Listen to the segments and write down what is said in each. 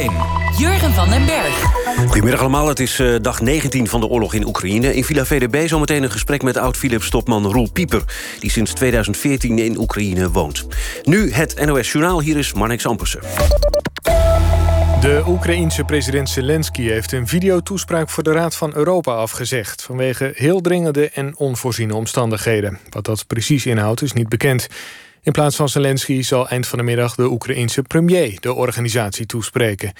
1. Jurgen van den Berg. Goedemiddag allemaal, het is uh, dag 19 van de oorlog in Oekraïne. In Villa VDB zometeen een gesprek met oud-Philips-topman Roel Pieper... die sinds 2014 in Oekraïne woont. Nu het NOS Journaal, hier is Marnix Ampersen. De Oekraïense president Zelensky heeft een videotoespraak voor de Raad van Europa afgezegd... vanwege heel dringende en onvoorziene omstandigheden. Wat dat precies inhoudt is niet bekend. In plaats van Zelensky zal eind van de middag de Oekraïense premier de organisatie toespreken.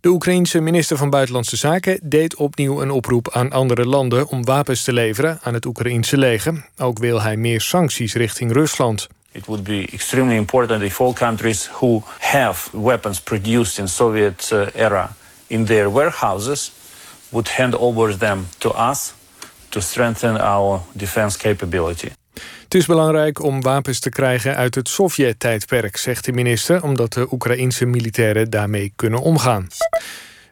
De Oekraïense minister van Buitenlandse Zaken deed opnieuw een oproep aan andere landen om wapens te leveren aan het Oekraïense leger. Ook wil hij meer sancties richting Rusland. It would be extremely important if all countries who have weapons produced in Soviet uh, era in their warehouses would hand over them to us to strengthen our defense capability. Het is belangrijk om wapens te krijgen uit het Sovjet-tijdperk, zegt de minister, omdat de Oekraïense militairen daarmee kunnen omgaan.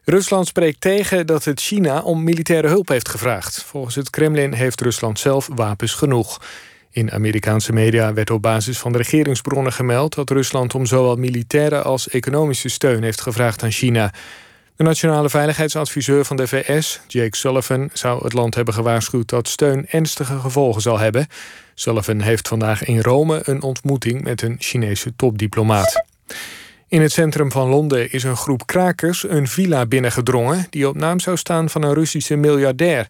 Rusland spreekt tegen dat het China om militaire hulp heeft gevraagd. Volgens het Kremlin heeft Rusland zelf wapens genoeg. In Amerikaanse media werd op basis van de regeringsbronnen gemeld dat Rusland om zowel militaire als economische steun heeft gevraagd aan China. De nationale veiligheidsadviseur van de VS, Jake Sullivan, zou het land hebben gewaarschuwd dat steun ernstige gevolgen zal hebben. Sullivan heeft vandaag in Rome een ontmoeting met een Chinese topdiplomaat. In het centrum van Londen is een groep krakers een villa binnengedrongen die op naam zou staan van een Russische miljardair.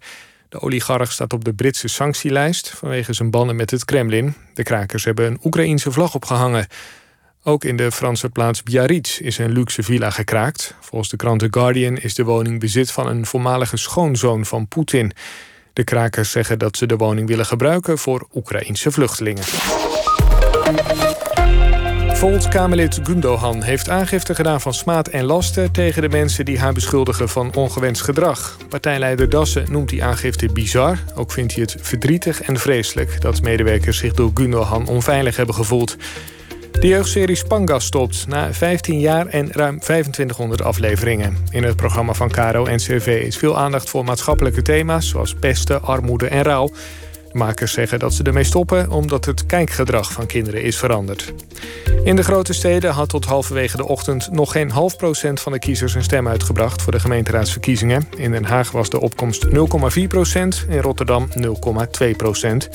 De oligarch staat op de Britse sanctielijst vanwege zijn banden met het Kremlin. De krakers hebben een Oekraïense vlag opgehangen. Ook in de Franse plaats Biarritz is een luxe villa gekraakt. Volgens de krant The Guardian is de woning bezit van een voormalige schoonzoon van Poetin. De krakers zeggen dat ze de woning willen gebruiken voor Oekraïnse vluchtelingen. Volt-Kamerlid Gundohan heeft aangifte gedaan van smaad en lasten... tegen de mensen die haar beschuldigen van ongewenst gedrag. Partijleider Dassen noemt die aangifte bizar. Ook vindt hij het verdrietig en vreselijk... dat medewerkers zich door Gundohan onveilig hebben gevoeld. De jeugdserie Spangas stopt na 15 jaar en ruim 2500 afleveringen. In het programma van Caro en CV is veel aandacht voor maatschappelijke thema's... zoals pesten, armoede en rouw... Makers zeggen dat ze ermee stoppen omdat het kijkgedrag van kinderen is veranderd. In de grote steden had tot halverwege de ochtend nog geen half procent van de kiezers een stem uitgebracht voor de gemeenteraadsverkiezingen. In Den Haag was de opkomst 0,4 procent, in Rotterdam 0,2 procent.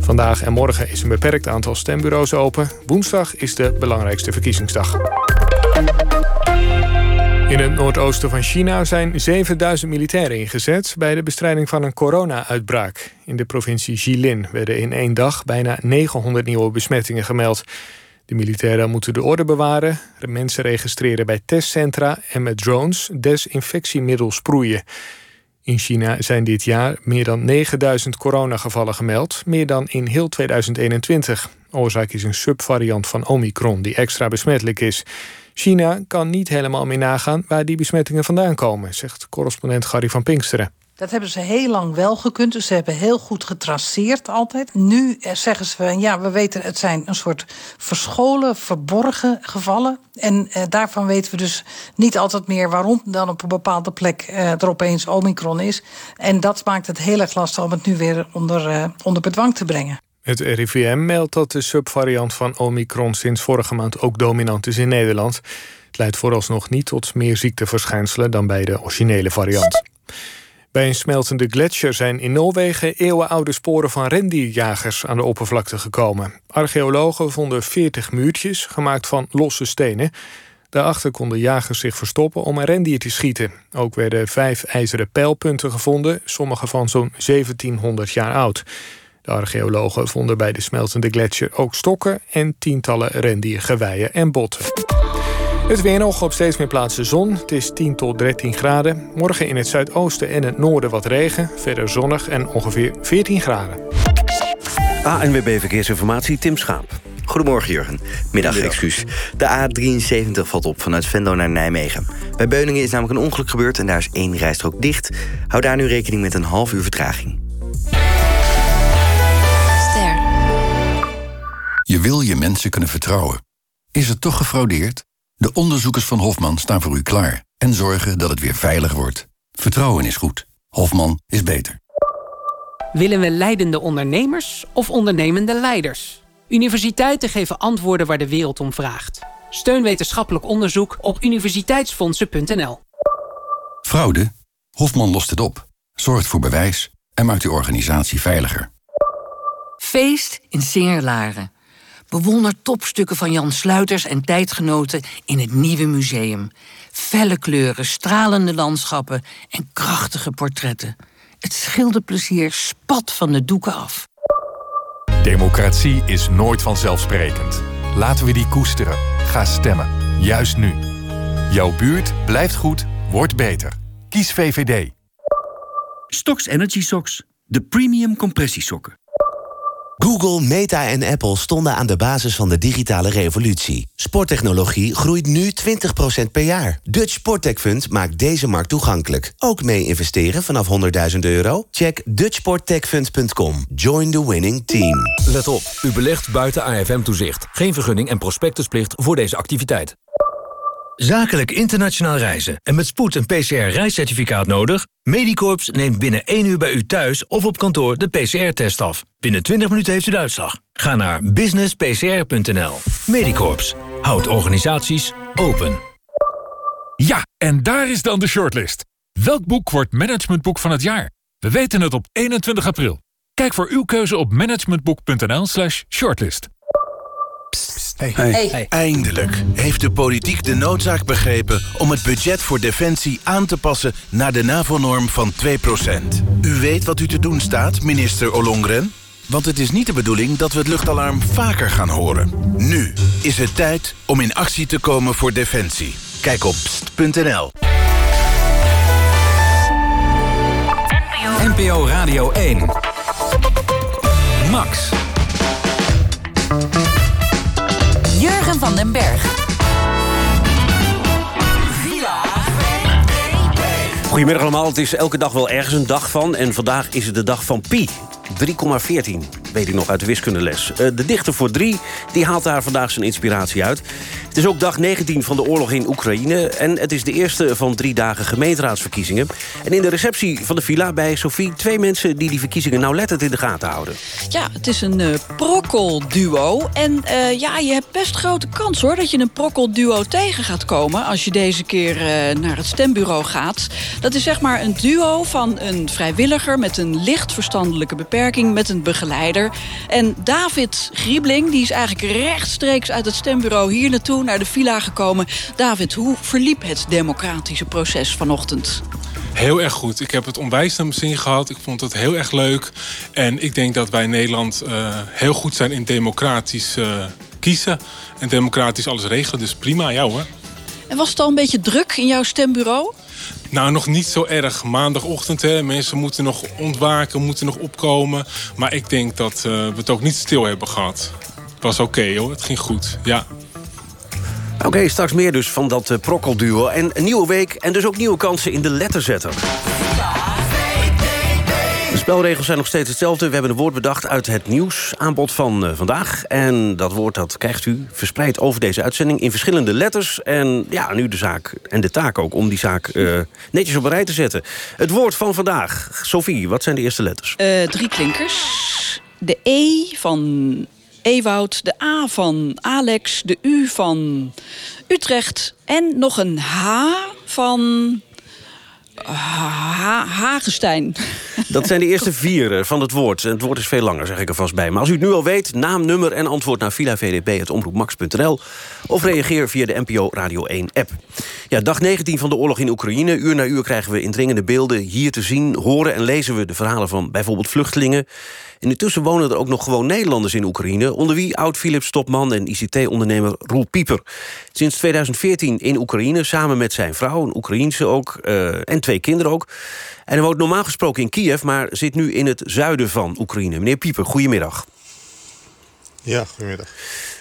Vandaag en morgen is een beperkt aantal stembureaus open. Woensdag is de belangrijkste verkiezingsdag. In het noordoosten van China zijn 7000 militairen ingezet bij de bestrijding van een corona-uitbraak. In de provincie Jilin werden in één dag bijna 900 nieuwe besmettingen gemeld. De militairen moeten de orde bewaren, mensen registreren bij testcentra en met drones desinfectiemiddel sproeien. In China zijn dit jaar meer dan 9000 coronagevallen gemeld, meer dan in heel 2021. Oorzaak is een subvariant van Omicron die extra besmettelijk is. China kan niet helemaal meer nagaan waar die besmettingen vandaan komen, zegt correspondent Gary van Pinksteren. Dat hebben ze heel lang wel gekund. Dus ze hebben heel goed getraceerd altijd. Nu eh, zeggen ze, ja, we weten het zijn een soort verscholen, verborgen gevallen. En eh, daarvan weten we dus niet altijd meer waarom dan op een bepaalde plek eh, er opeens Omicron is. En dat maakt het heel erg lastig om het nu weer onder, eh, onder bedwang te brengen. Het RIVM meldt dat de subvariant van Omicron sinds vorige maand ook dominant is in Nederland. Het leidt vooralsnog niet tot meer ziekteverschijnselen dan bij de originele variant. Bij een smeltende gletsjer zijn in Noorwegen eeuwenoude sporen van rendierjagers aan de oppervlakte gekomen. Archeologen vonden 40 muurtjes gemaakt van losse stenen. Daarachter konden jagers zich verstoppen om een rendier te schieten. Ook werden vijf ijzeren pijlpunten gevonden, sommige van zo'n 1700 jaar oud. De archeologen vonden bij de smeltende gletsjer ook stokken en tientallen rendiergeweien en botten. Het weer nog op steeds meer plaatsen zon. Het is 10 tot 13 graden. Morgen in het zuidoosten en het noorden wat regen. Verder zonnig en ongeveer 14 graden. ANWB Verkeersinformatie, Tim Schaap. Goedemorgen Jurgen. Middag, excuus. De A73 valt op vanuit Venlo naar Nijmegen. Bij Beuningen is namelijk een ongeluk gebeurd en daar is één rijstrook dicht. Hou daar nu rekening met een half uur vertraging. Je wil je mensen kunnen vertrouwen. Is het toch gefraudeerd? De onderzoekers van Hofman staan voor u klaar en zorgen dat het weer veilig wordt. Vertrouwen is goed. Hofman is beter. Willen we leidende ondernemers of ondernemende leiders? Universiteiten geven antwoorden waar de wereld om vraagt. Steun wetenschappelijk onderzoek op universiteitsfondsen.nl. Fraude? Hofman lost het op, zorgt voor bewijs en maakt uw organisatie veiliger. Feest in Singerlaren. Bewonder topstukken van Jan Sluiters en tijdgenoten in het nieuwe museum. Felle kleuren, stralende landschappen en krachtige portretten. Het schilderplezier spat van de doeken af. Democratie is nooit vanzelfsprekend. Laten we die koesteren. Ga stemmen. Juist nu. Jouw buurt blijft goed, wordt beter. Kies VVD. Stocks Energy Socks. De premium compressiesokken. Google, Meta en Apple stonden aan de basis van de digitale revolutie. Sporttechnologie groeit nu 20% per jaar. Dutch Sporttech Fund maakt deze markt toegankelijk. Ook mee investeren vanaf 100.000 euro? Check dutchsporttechfund.com. Join the winning team. Let op, u belegt buiten AFM-toezicht. Geen vergunning en prospectusplicht voor deze activiteit. Zakelijk internationaal reizen en met spoed een PCR-reiscertificaat nodig? Medicorps neemt binnen 1 uur bij u thuis of op kantoor de PCR-test af. Binnen 20 minuten heeft u de uitslag. Ga naar businesspcr.nl. Medicorps. Houdt organisaties open. Ja, en daar is dan de shortlist. Welk boek wordt managementboek van het jaar? We weten het op 21 april. Kijk voor uw keuze op managementboek.nl Hey. Hey. Eindelijk heeft de politiek de noodzaak begrepen om het budget voor defensie aan te passen naar de NAVO-norm van 2%. U weet wat u te doen staat, minister Ollongren? Want het is niet de bedoeling dat we het luchtalarm vaker gaan horen. Nu is het tijd om in actie te komen voor defensie. Kijk op pst.nl. NPO Radio 1. Max. Van den Berg. Goedemiddag allemaal, het is elke dag wel ergens een dag van... en vandaag is het de dag van Pi. 3,14, weet ik nog uit de wiskundeles. Uh, de dichter voor 3 die haalt daar vandaag zijn inspiratie uit. Het is ook dag 19 van de oorlog in Oekraïne... en het is de eerste van drie dagen gemeenteraadsverkiezingen. En in de receptie van de villa bij Sophie... twee mensen die die verkiezingen nauwlettend in de gaten houden. Ja, het is een uh, prokkelduo. En uh, ja, je hebt best grote kans hoor... dat je een prokkelduo tegen gaat komen... als je deze keer naar het stembureau gaat. Dat is zeg maar een duo van een vrijwilliger... met een licht verstandelijke beperking met een begeleider. En David Griebling, die is eigenlijk rechtstreeks uit het stembureau hier naartoe, naar de villa gekomen. David, hoe verliep het democratische proces vanochtend? Heel erg goed. Ik heb het onwijs naar mijn zin gehad. Ik vond het heel erg leuk. En ik denk dat wij in Nederland uh, heel goed zijn in democratisch uh, kiezen. En democratisch alles regelen. Dus prima, ja hoor. En was het al een beetje druk in jouw stembureau? Nou, nog niet zo erg. Maandagochtend, hè. Mensen moeten nog ontwaken, moeten nog opkomen. Maar ik denk dat uh, we het ook niet stil hebben gehad. Het was oké, okay, hoor. Het ging goed, ja. Oké, okay, straks meer dus van dat uh, prokkelduo. En een nieuwe week en dus ook nieuwe kansen in de letterzetter. Spelregels zijn nog steeds hetzelfde. We hebben een woord bedacht uit het nieuwsaanbod van uh, vandaag. En dat woord dat krijgt u verspreid over deze uitzending in verschillende letters. En ja, nu de zaak en de taak ook om die zaak uh, netjes op een rij te zetten. Het woord van vandaag. Sophie, wat zijn de eerste letters? Uh, drie klinkers. De E van Ewoud, de A van Alex, de U van Utrecht... en nog een H van Ha. Dat zijn de eerste vier van het woord. Het woord is veel langer, zeg ik er vast bij. Maar als u het nu al weet, naam, nummer en antwoord naar vilavdp.omroepmax.nl... of reageer via de NPO Radio 1-app. Ja, dag 19 van de oorlog in Oekraïne. Uur na uur krijgen we indringende beelden hier te zien, horen... en lezen we de verhalen van bijvoorbeeld vluchtelingen... En intussen wonen er ook nog gewoon Nederlanders in Oekraïne... onder wie oud-Philips topman en ICT-ondernemer Roel Pieper. Sinds 2014 in Oekraïne, samen met zijn vrouw, een Oekraïense ook... Uh, en twee kinderen ook. En hij woont normaal gesproken in Kiev... maar zit nu in het zuiden van Oekraïne. Meneer Pieper, goedemiddag. Ja, goedemiddag.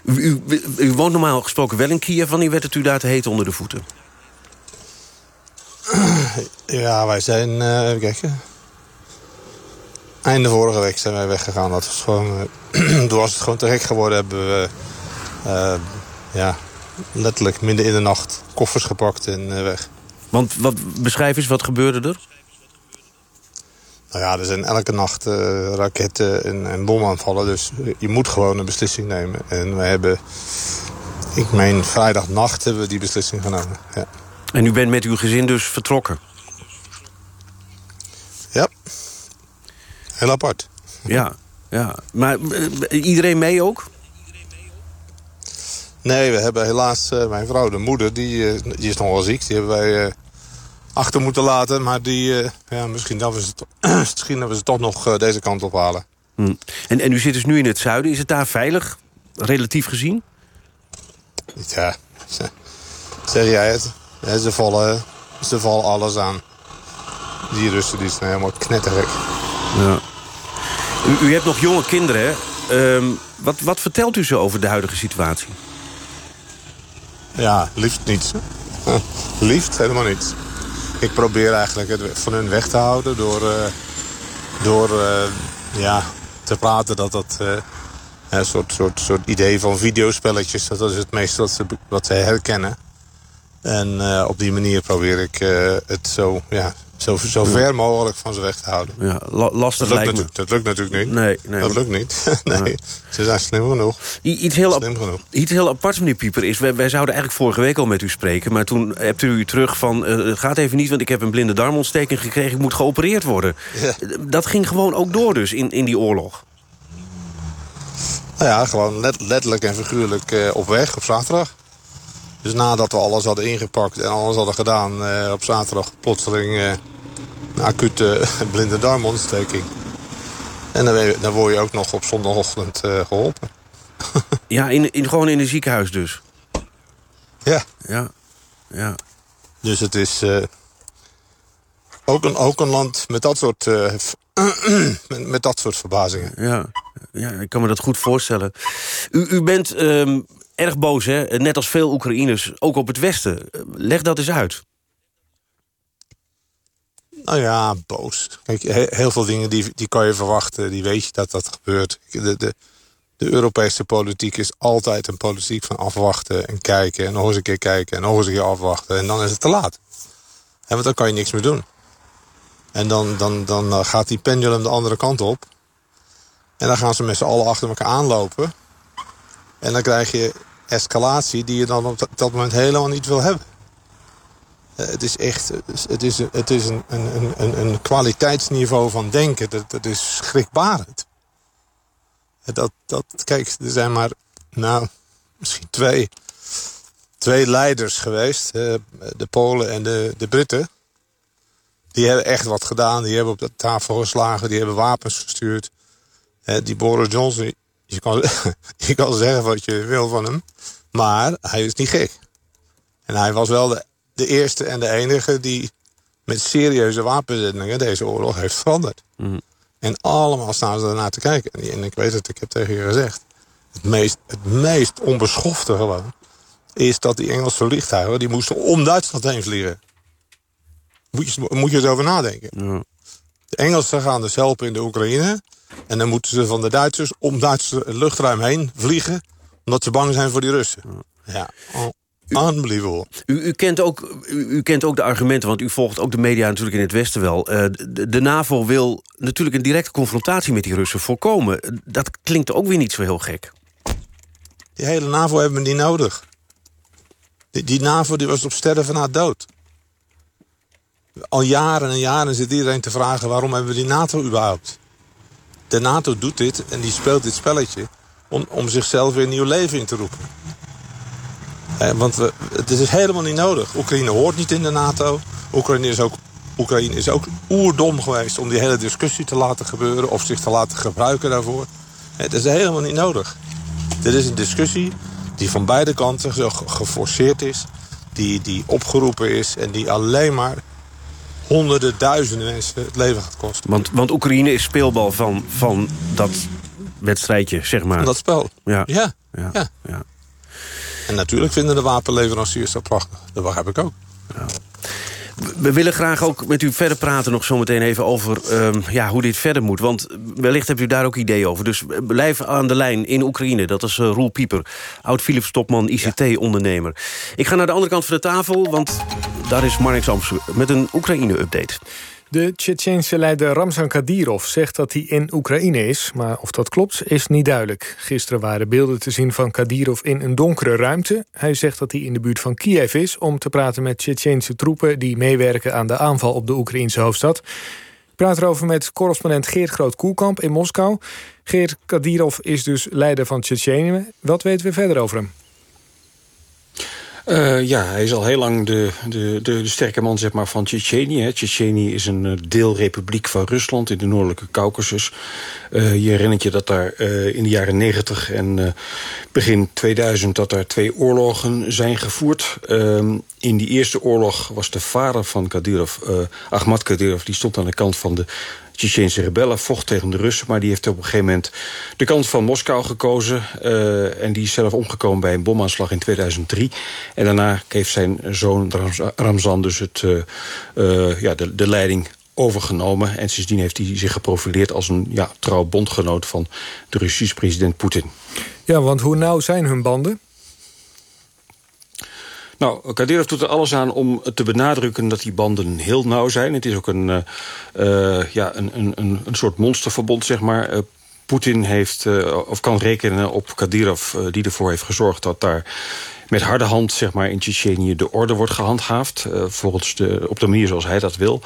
U, u, u, woont normaal gesproken wel in Kiev. Wanneer werd het u daar te heet onder de voeten? Ja, wij zijn... Uh, even kijken. Einde vorige week zijn wij weggegaan. Dat was gewoon, uh, toen was het gewoon te gek geworden. Hebben we uh, ja, letterlijk midden in de nacht koffers gepakt en uh, weg. Want wat, beschrijf eens, wat gebeurde er? Nou ja, er zijn elke nacht raketten en, en bomaanvallen. Dus je moet gewoon een beslissing nemen. En we hebben ik meen vrijdagnacht hebben we die beslissing genomen. Ja. En u bent met uw gezin dus vertrokken? Ja. Heel apart. Ja, ja. Maar uh, iedereen mee ook? Nee, we hebben helaas uh, mijn vrouw, de moeder, die, uh, die is nogal ziek. Die hebben wij achter moeten laten. Maar die, ja, misschien, dat we ze misschien hebben we ze toch nog deze kant op halen. Hm. En, en u zit dus nu in het zuiden. Is het daar veilig, relatief gezien? Ja, zeg jij het. ze, vallen, ze vallen alles aan. Die Russen die zijn helemaal knettergek. Ja. U, u hebt nog jonge kinderen, hè? Um, wat, wat vertelt u ze over de huidige situatie? Ja, liefst niets. liefst helemaal niets. Ik probeer eigenlijk het van hun weg te houden door, uh, door uh, ja, te praten dat dat... Uh, een soort, soort, soort idee van videospelletjes, dat is het meeste wat ze, wat ze herkennen. En uh, op die manier probeer ik uh, het zo, ja, zo, zo ver mogelijk van ze weg te houden. Ja, la lastig dat lijkt me. Dat lukt natuurlijk niet. Nee, nee, dat lukt niet. nee, ze zijn slim genoeg. I iets, heel slim genoeg. iets heel apart, meneer Pieper, is... Wij, wij, zouden eigenlijk vorige week al met u spreken... maar toen hebt u terug van... Uh, het gaat even niet, want ik heb een blinde darmontsteking gekregen... ik moet geopereerd worden. Ja. Dat ging gewoon ook door dus in, in die oorlog. Nou ja, gewoon let, letterlijk en figuurlijk uh, op weg op zaterdag. Dus nadat we alles hadden ingepakt en alles hadden gedaan... Uh, op zaterdag plotseling uh, een acute blinde darmontsteking. En dan, dan, word je ook nog op zondagochtend geholpen. ja, in, in, gewoon in een ziekenhuis dus? Ja. Ja, ja. Dus het is ook, een, ook een land met dat soort... met, met dat soort verbazingen. Ja. Ja, ik kan me dat goed voorstellen. U, u bent um, erg boos, hè? net als veel Oekraïners, ook op het Westen. Leg dat eens uit. Nou ja, boos. Kijk, heel veel dingen die, die kan je verwachten. Die weet je dat dat gebeurt. De, de, de Europese politiek is altijd een politiek van afwachten en kijken. En nog eens een keer kijken en nog eens een keer afwachten. En dan is het te laat. En want dan kan je niks meer doen. En dan, dan, dan gaat die pendulum de andere kant op. En dan gaan ze met z'n allen achter elkaar aanlopen. En dan krijg je escalatie die je dan op dat moment helemaal niet wil hebben. Het is echt het is, het is een, een, een, een kwaliteitsniveau van denken. Dat, dat is schrikbarend. Dat, dat, kijk, er zijn maar nou, misschien twee, twee leiders geweest. De Polen en de, de Britten. Die hebben echt wat gedaan. Die hebben op de tafel geslagen. Die hebben wapens gestuurd. Die Boris Johnson, je kan, je kan zeggen wat je wil van hem. Maar hij is niet gek. En hij was wel de, de eerste en de enige die met serieuze wapenzettingen deze oorlog heeft veranderd. Mm. En allemaal staan ze ernaar te kijken. En, ik weet het, ik heb tegen je gezegd. Het meest, het meest onbeschofte gewoon is dat die Engelse vliegtuigen... die moesten om Duitsland heen vliegen. Moet je, moet je eens over nadenken. Ja. De Engelsen gaan dus helpen in de Oekraïne. En dan moeten ze van de Duitsers om Duitse luchtruim heen vliegen... omdat ze bang zijn voor die Russen. Ja, unbelievable. U, u, kent ook, u, u, kent ook de argumenten, want u volgt ook de media natuurlijk in het Westen wel. Uh, de, de, NAVO wil natuurlijk een directe confrontatie met die Russen voorkomen. Dat klinkt ook weer niet zo heel gek. Die hele NAVO hebben we niet nodig. Die, die NAVO die was op sterven na dood. Al jaren en jaren zit iedereen te vragen... waarom hebben we die NATO überhaupt? De NATO doet dit en die speelt dit spelletje... om, om zichzelf weer een nieuw leven in te roepen. Want we, het is helemaal niet nodig. Oekraïne hoort niet in de NATO. Oekraïne is ook, Oekraïne is ook oerdom geweest om die hele discussie te laten gebeuren... of zich te laten gebruiken daarvoor. Het is helemaal niet nodig. Dit is een discussie die van beide kanten geforceerd is... die, die opgeroepen is en die alleen maar honderden, duizenden mensen het leven gaat kosten. Want, want Oekraïne is speelbal van, van dat wedstrijdje, zeg maar. Van dat spel. Ja. Ja. ja. ja. ja. En natuurlijk vinden de wapenleveranciers dat prachtig. Dat begrijp ik ook. Ja. We willen graag ook met u verder praten nog zometeen even over um, ja, hoe dit verder moet. Want wellicht hebt u daar ook ideeën over. Dus blijf aan de lijn in Oekraïne. Dat is uh, Roel Pieper, oud-Philips topman, ICT-ondernemer. Ik ga naar de andere kant van de tafel, want Daar is Marnix Sams met een Oekraïne-update. De Tsjetsjeense leider Ramzan Kadyrov zegt dat hij in Oekraïne is... maar of dat klopt, is niet duidelijk. Gisteren waren beelden te zien van Kadyrov in een donkere ruimte. Hij zegt dat hij in de buurt van Kiev is... om te praten met Tsjetsjeense troepen... die meewerken aan de aanval op de Oekraïnse hoofdstad. Ik praat erover met correspondent Geert Groot-Koelkamp in Moskou. Geert Kadyrov is dus leider van Tsjetsjenië. Wat weten we verder over hem? Uh, ja, hij is al heel lang de, de, de, de sterke man zeg maar, van Tsjetsjenië. Tsjetsjenië is een eh, deelrepubliek van Rusland in de noordelijke Caucasus. Uh, je herinnert je dat daar in de jaren 90 en begin 2000... dat daar twee oorlogen zijn gevoerd. Ehm, in die eerste oorlog was de vader van Kadyrov, Ahmad Kadyrov... die stond aan de kant van de Tsjetsjense rebellen, vocht tegen de Russen... maar die heeft op een gegeven moment de kant van Moskou gekozen. Uh, en die is zelf omgekomen bij een bomaanslag in 2003. En daarna heeft zijn zoon Ramzan dus het, uh, uh, ja, de, de leiding overgenomen. En sindsdien heeft hij zich geprofileerd als een ja, trouw bondgenoot... van de Russische president Poetin. Ja, want hoe nauw zijn hun banden? Nou, Kadyrov doet er alles aan om te benadrukken dat die banden heel nauw zijn. Het is ook een, uh, uh, ja, een, een, een soort monsterverbond, zeg maar. Uh, Poetin heeft, of kan rekenen op Kadyrov, die ervoor heeft gezorgd dat daar met harde hand zeg maar, in Tsjetsjenië de orde wordt gehandhaafd. Uh, volgens de, op de manier zoals hij dat wil.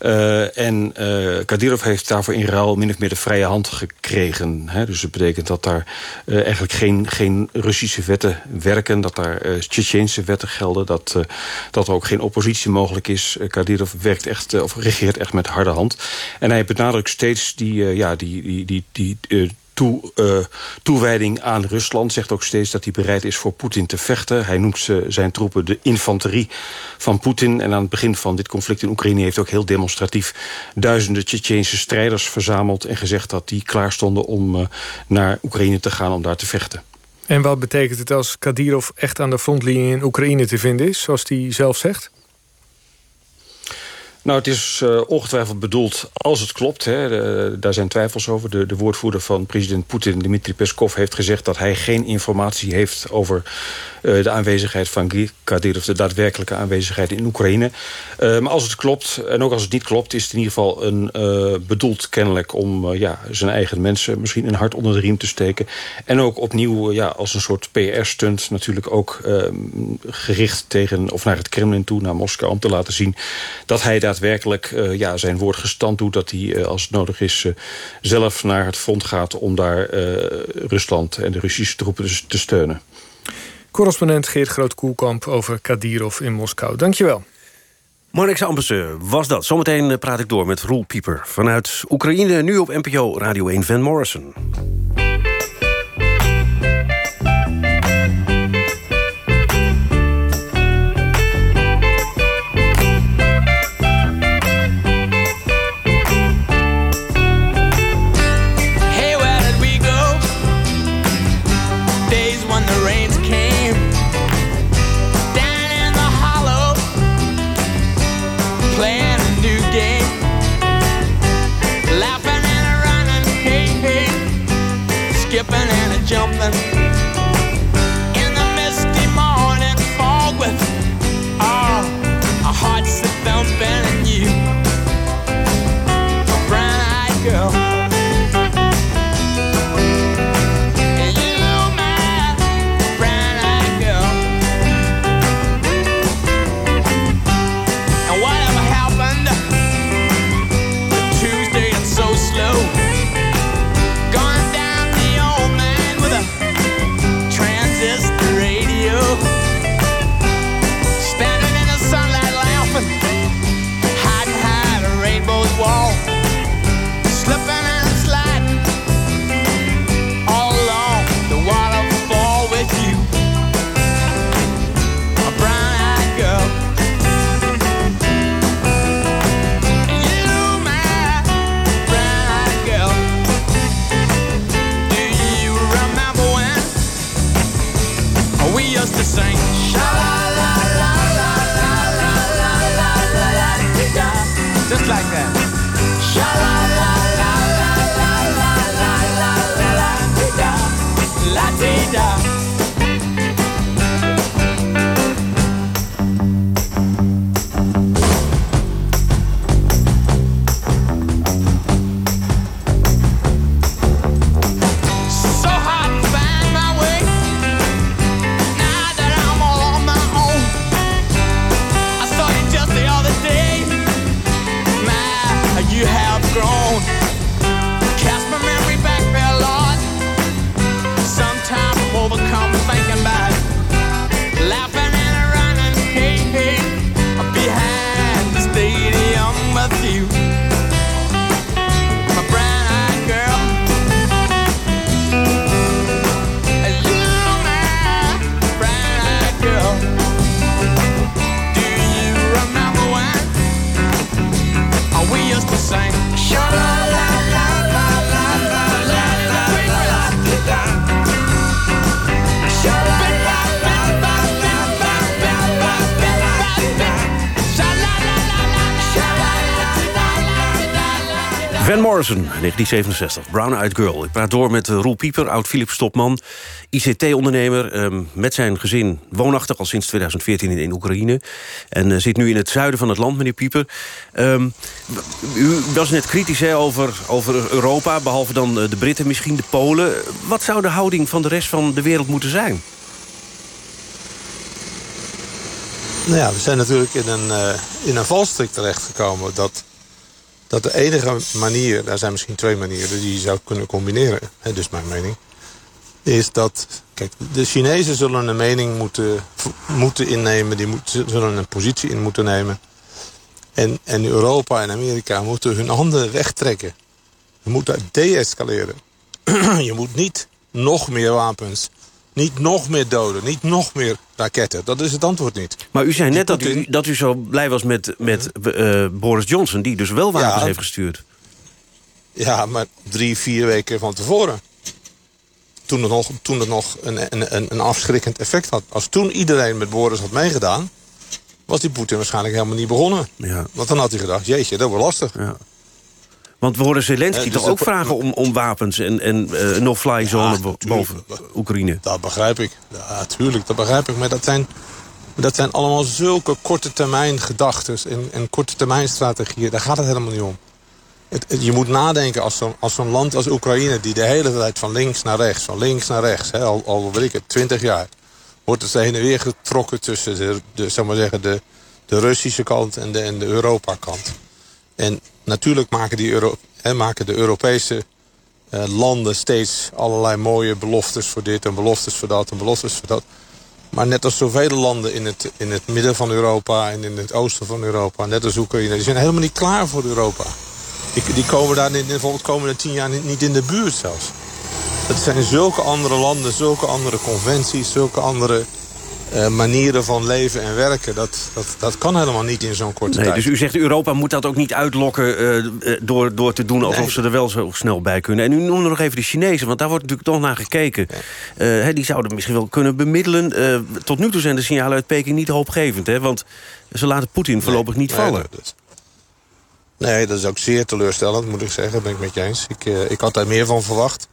Uh, en uh, Kadyrov heeft daarvoor in ruil min of meer de vrije hand gekregen. Hè? Dus dat betekent dat daar eigenlijk geen, geen Russische wetten werken. Dat daar Tsjetsjeense wetten gelden. Dat, dat er ook geen oppositie mogelijk is. Kadyrov werkt echt, of regeert echt met harde hand. En hij benadrukt steeds die, ja, die, die, die, die uh, toewijding aan Rusland. Zegt ook steeds dat hij bereid is voor Poetin te vechten. Hij noemt ze, zijn troepen de infanterie van Poetin. En aan het begin van dit conflict in Oekraïne... heeft ook heel demonstratief duizenden Tsjetsjeense strijders verzameld... en gezegd dat die klaar stonden om uh, naar Oekraïne te gaan om daar te vechten. En wat betekent het als Kadyrov echt aan de frontlinie in Oekraïne te vinden is... zoals hij zelf zegt? Nou, het is uh, ongetwijfeld bedoeld als het klopt. Hè, de, daar zijn twijfels over. De, de woordvoerder van president Poetin, Dmitri Peskov... heeft gezegd dat hij geen informatie heeft over uh, de aanwezigheid van Kadyrov... de daadwerkelijke aanwezigheid in Oekraïne. Maar als het klopt, en ook als het niet klopt... is het in ieder geval een, bedoeld kennelijk om ja, zijn eigen mensen... misschien een hart onder de riem te steken. En ook opnieuw ja, als een soort PR-stunt natuurlijk ook ehm, gericht tegen... of naar het Kremlin toe, naar Moskou... om te laten zien dat hij daar daadwerkelijk uh, ja, zijn woord gestand doet... dat hij, uh, als het nodig is, uh, zelf naar het front gaat... om daar Rusland en de Russische troepen dus te steunen. Correspondent Geert Groot-Koelkamp over Kadyrov in Moskou. Dankjewel. Marnix Ambassadeur was dat. Zometeen praat ik door met Roel Pieper. Vanuit Oekraïne, nu op NPO Radio 1 Van Morrison. 1967, Brown Eyed Girl. Ik praat door met eh, Roel Pieper, oud-Philips topman, ICT-ondernemer... Um, met zijn gezin woonachtig al sinds 2014 in, Oekraïne. En uh, zit nu in het zuiden van het land, meneer Pieper. Um, u was net kritisch over, over Europa, behalve dan uh, de Britten, misschien de Polen. Wat zou de houding van de rest van de wereld moeten zijn? Nou ja, we zijn natuurlijk in een, in een valstrik terechtgekomen... dat dat de enige manier, daar zijn misschien twee manieren die je zou kunnen combineren, hè, dus mijn mening, is dat, kijk, de Chinezen zullen een mening moeten, moeten innemen, die zullen een positie in moeten nemen. En, en Europa en Amerika moeten hun handen wegtrekken. Je moet dat deescaleren. je moet niet nog meer wapens niet nog meer doden, niet nog meer raketten. Dat is het antwoord niet. Maar u zei net dat u, dat u zo blij was met, met uh, Boris Johnson... die dus wel wapens ja, heeft gestuurd. Ja, maar drie, vier weken van tevoren. Toen het nog, toen het nog een, een, een afschrikkend effect had. Als toen iedereen met Boris had meegedaan... was die Poetin waarschijnlijk helemaal niet begonnen. Ja. Want dan had hij gedacht, jeetje, dat wordt lastig. Ja. Want we horen Zelensky dus toch ook vragen om, om wapens en, en uh, no-fly zone boven Oekraïne? Dat begrijp ik. Ja, natuurlijk, dat begrijp ik. Maar dat zijn, dat zijn allemaal zulke korte termijn gedachten en, en korte termijn strategieën. Daar gaat het helemaal niet om. Het, je moet nadenken als zo'n land als Oekraïne... die de hele tijd van links naar rechts, van links naar rechts... Hè, al, al weet ik het, twintig jaar... wordt het heen en weer getrokken tussen de, de, zeg maar zeggen, de, de Russische kant en de, en de Europa-kant. En natuurlijk maken, die Euro, hè, maken de Europese uh, landen steeds allerlei mooie beloftes voor dit en beloftes voor dat en beloftes voor dat. Maar net als zoveel landen in het, in het midden van Europa en in het oosten van Europa, net als Oekraïne, die zijn helemaal niet klaar voor Europa. Die, die komen daar in de komende tien jaar niet, in de buurt zelfs. Het zijn zulke andere landen, zulke andere conventies, zulke andere uh, manieren van leven en werken. Dat, dat, dat kan helemaal niet in zo'n korte nee, tijd. Dus u zegt Europa moet dat ook niet uitlokken uh, door, door te doen alsof ze er wel zo snel bij kunnen. En u noemde nog even de Chinezen, want daar wordt natuurlijk toch naar gekeken. Die zouden misschien wel kunnen bemiddelen. tot nu toe zijn de signalen uit Peking niet hoopgevend. Hè? Want ze laten Poetin voorlopig niet vallen. Nee, dat, nee, dat is ook zeer teleurstellend, moet ik zeggen. Ben ik met je eens. Ik, ik had daar meer van verwacht.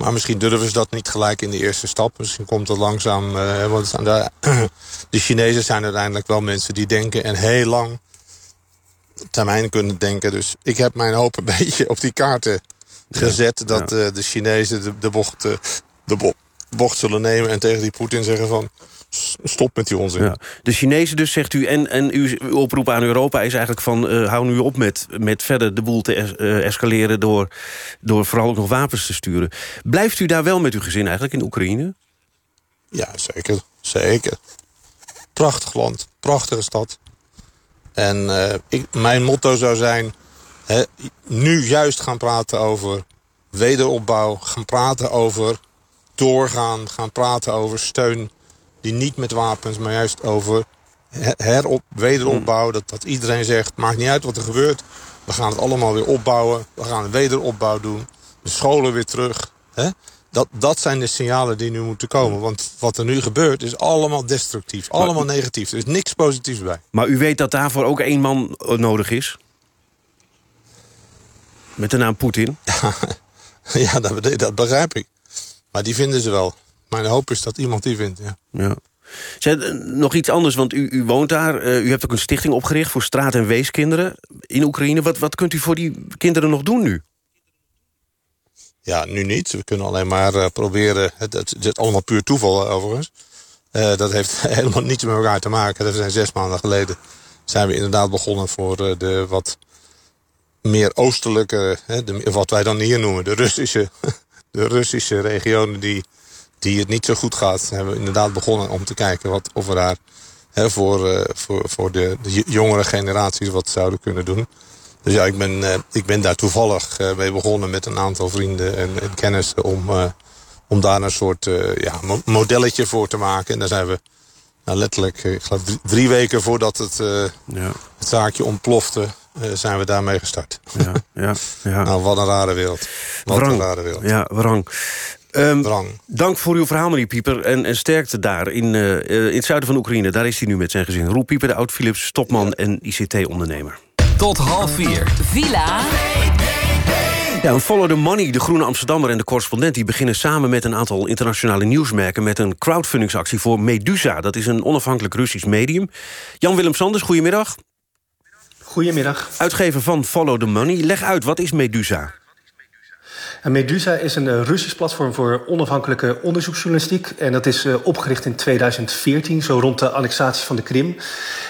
Maar misschien durven ze dat niet gelijk in de eerste stap. Misschien komt dat langzaam. Uh, want de, de Chinezen zijn uiteindelijk wel mensen die denken en heel lang termijn kunnen denken. Dus ik heb mijn hoop een beetje op die kaarten gezet... dat uh, de Chinezen de, de bocht, uh, de bo bocht zullen nemen en tegen die Poetin zeggen van stop met die onzin. Ja. De Chinezen dus, zegt u, en, en uw oproep aan Europa is eigenlijk van... Uh, hou nu op met, met verder de boel te es, uh, escaleren... Door, door vooral ook nog wapens te sturen. Blijft u daar wel met uw gezin eigenlijk in Oekraïne? Ja, zeker. Zeker. Prachtig land. Prachtige stad. En uh, ik, mijn motto zou zijn... Nu juist gaan praten over wederopbouw. Gaan praten over doorgaan. Gaan praten over steun die niet met wapens, maar juist over herop, wederopbouw. Hmm. Dat, dat iedereen zegt, maakt niet uit wat er gebeurt. We gaan het allemaal weer opbouwen. We gaan een wederopbouw doen. De scholen weer terug. Hè? Dat, dat zijn de signalen die nu moeten komen. Want wat er nu gebeurt is allemaal destructief. Allemaal negatief. Er is niks positiefs bij. Maar u weet dat daarvoor ook één man nodig is? Met de naam Poetin? ja, dat, dat begrijp ik. Maar die vinden ze wel. Mijn hoop is dat iemand die vindt, ja. ja. Eh, nog iets anders, want u, u woont daar. Uh, u hebt ook een stichting opgericht voor straat- en weeskinderen in Oekraïne. Wat, wat kunt u voor die kinderen nog doen nu? Ja, nu niet. We kunnen alleen maar uh, proberen... Het, het, het, is allemaal puur toeval, overigens. Dat heeft helemaal niets met elkaar te maken. Dat zijn zes maanden geleden zijn we inderdaad begonnen voor de wat meer oostelijke... De, wat wij dan hier noemen, de Russische, de Russische regionen... die die het niet zo goed gaat, hebben we inderdaad begonnen om te kijken wat, of we daar hè, voor, uh, voor, voor de, de, jongere generaties wat zouden kunnen doen. Dus ja, ik ben, uh, ik ben daar toevallig uh, mee begonnen met een aantal vrienden en, en kennissen om, om daar een soort ja, modelletje voor te maken. En daar zijn we nou, letterlijk, ik geloof drie, weken voordat het, ja. het zaakje ontplofte, zijn we daarmee gestart. Ja, ja, ja. nou, wat een rare wereld. Wat wrang. een rare wereld. Ja, wrang. Um, dank voor uw verhaal, meneer Pieper. En, en sterkte daar in, uh, in het zuiden van Oekraïne. Daar is hij nu met zijn gezin. Roel Pieper, de oud-Philips topman en ICT-ondernemer. Tot half vier. Villa Ja, Follow the Money, de Groene Amsterdammer en de correspondent... die beginnen samen met een aantal internationale nieuwsmerken... met een crowdfundingsactie voor Medusa. Dat is een onafhankelijk Russisch medium. Jan-Willem Sanders, goedemiddag. Goedemiddag. Uitgever van Follow the Money. Leg uit, wat is Medusa? Medusa is een uh, Russisch platform voor onafhankelijke onderzoeksjournalistiek. En dat is uh, opgericht in 2014, zo rond de annexatie van de Krim.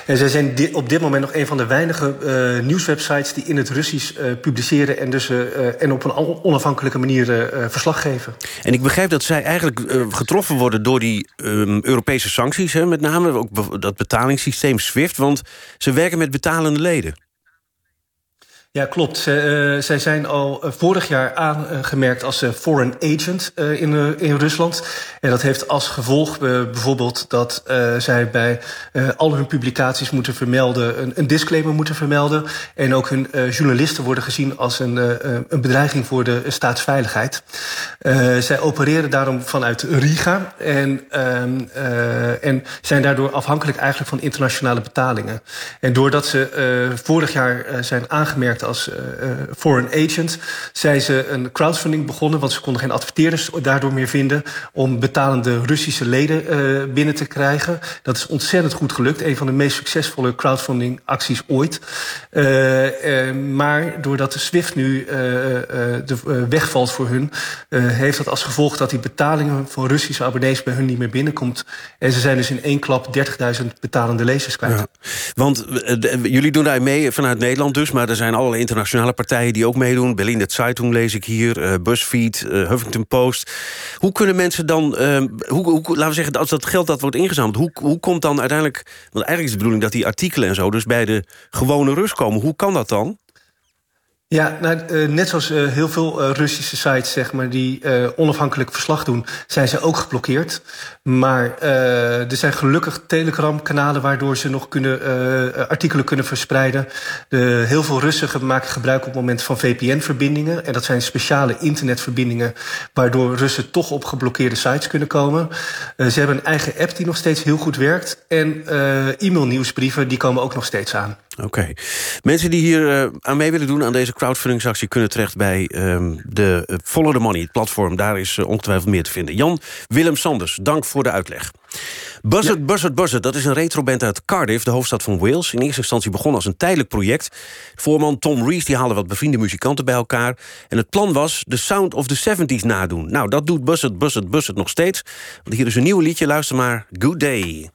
En zij zijn op dit moment nog een van de weinige uh, nieuwswebsites die in het Russisch publiceren en, dus, en op een onafhankelijke manier verslag geven. En ik begrijp dat zij eigenlijk getroffen worden door die um, Europese sancties, hè, met name ook dat betalingssysteem SWIFT, want ze werken met betalende leden. Ja, klopt. Zij, uh, zij zijn al uh, vorig jaar aangemerkt als uh, foreign agent in, in Rusland. En dat heeft als gevolg bijvoorbeeld dat zij bij al hun publicaties moeten vermelden, een, een, disclaimer moeten vermelden. En ook hun journalisten worden gezien als een, een bedreiging voor de staatsveiligheid. zij opereren daarom vanuit Riga en, ehm, en zijn daardoor afhankelijk eigenlijk van internationale betalingen. En doordat ze vorig jaar zijn aangemerkt als uh, foreign agent... zijn ze een crowdfunding begonnen... want ze konden geen adverteerders daardoor meer vinden... om betalende Russische leden uh, binnen te krijgen. Dat is ontzettend goed gelukt. Een van de meest succesvolle crowdfunding acties ooit. Maar doordat de SWIFT nu de voor hun... heeft dat als gevolg dat die betalingen voor Russische abonnees... bij hun niet meer binnenkomt. En ze zijn dus in één klap 30.000 betalende lezers kwijt. Want jullie doen daar mee vanuit Nederland dus... maar er zijn allerlei internationale partijen die ook meedoen. Berliner Zeitung lees ik hier, uh, BuzzFeed, uh, Huffington Post. Hoe kunnen mensen dan, uh, hoe, hoe, laten we zeggen, als dat geld dat wordt ingezameld... Hoe, hoe komt dan uiteindelijk, want eigenlijk is de bedoeling dat die artikelen en zo... dus bij de gewone Rus komen. Hoe kan dat dan? Ja, nou, uh, net zoals uh, heel veel uh, Russische sites zeg maar, die onafhankelijk verslag doen... zijn ze ook geblokkeerd. Maar er zijn gelukkig Telegram-kanalen... waardoor ze nog kunnen, artikelen kunnen verspreiden. De, heel veel Russen maken gebruik op het moment van VPN-verbindingen. En dat zijn speciale internetverbindingen... waardoor Russen toch op geblokkeerde sites kunnen komen. ze hebben een eigen app die nog steeds heel goed werkt. En e-mailnieuwsbrieven die komen ook nog steeds aan. Oké. Okay. Mensen die hier aan mee willen doen aan deze crowdfundingsactie kunnen terecht bij um, de uh, Follow the Money, het platform. Daar is uh, ongetwijfeld meer te vinden. Jan Willem Sanders, dank voor de uitleg. Buzzard, ja. Buzzard, Buzzard, dat is een retroband uit Cardiff, de hoofdstad van Wales. In eerste instantie begon als een tijdelijk project. Voorman Tom Rees die haalde wat bevriende muzikanten bij elkaar. En het plan was de sound of the 70s nadoen. Nou, dat doet Buzzard, Buzzard, Buzzard nog steeds. Want hier is een nieuw liedje, luister maar. Good Day.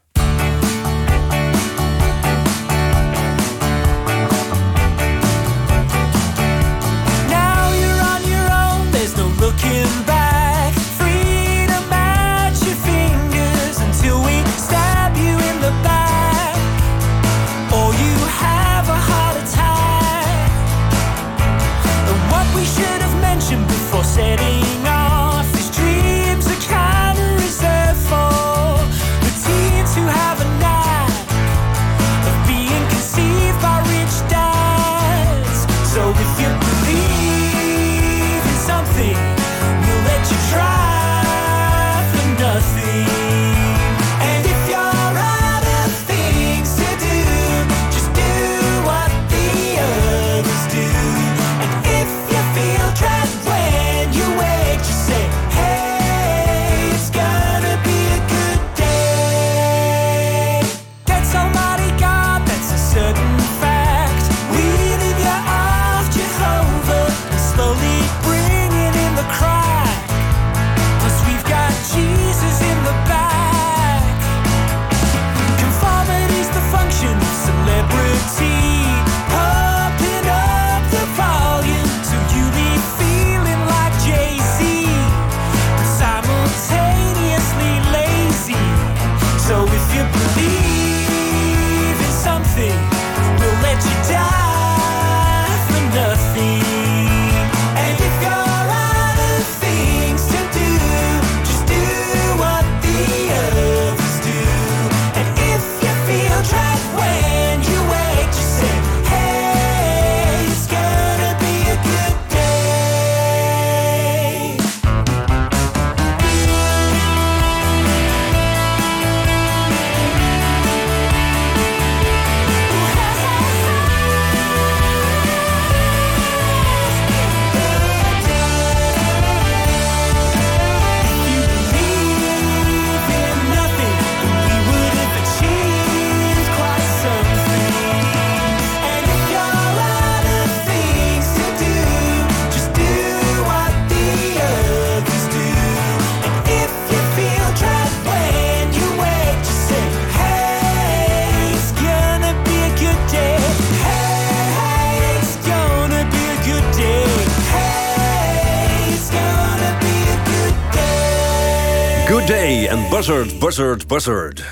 Buzzard, Buzzard, Buzzard.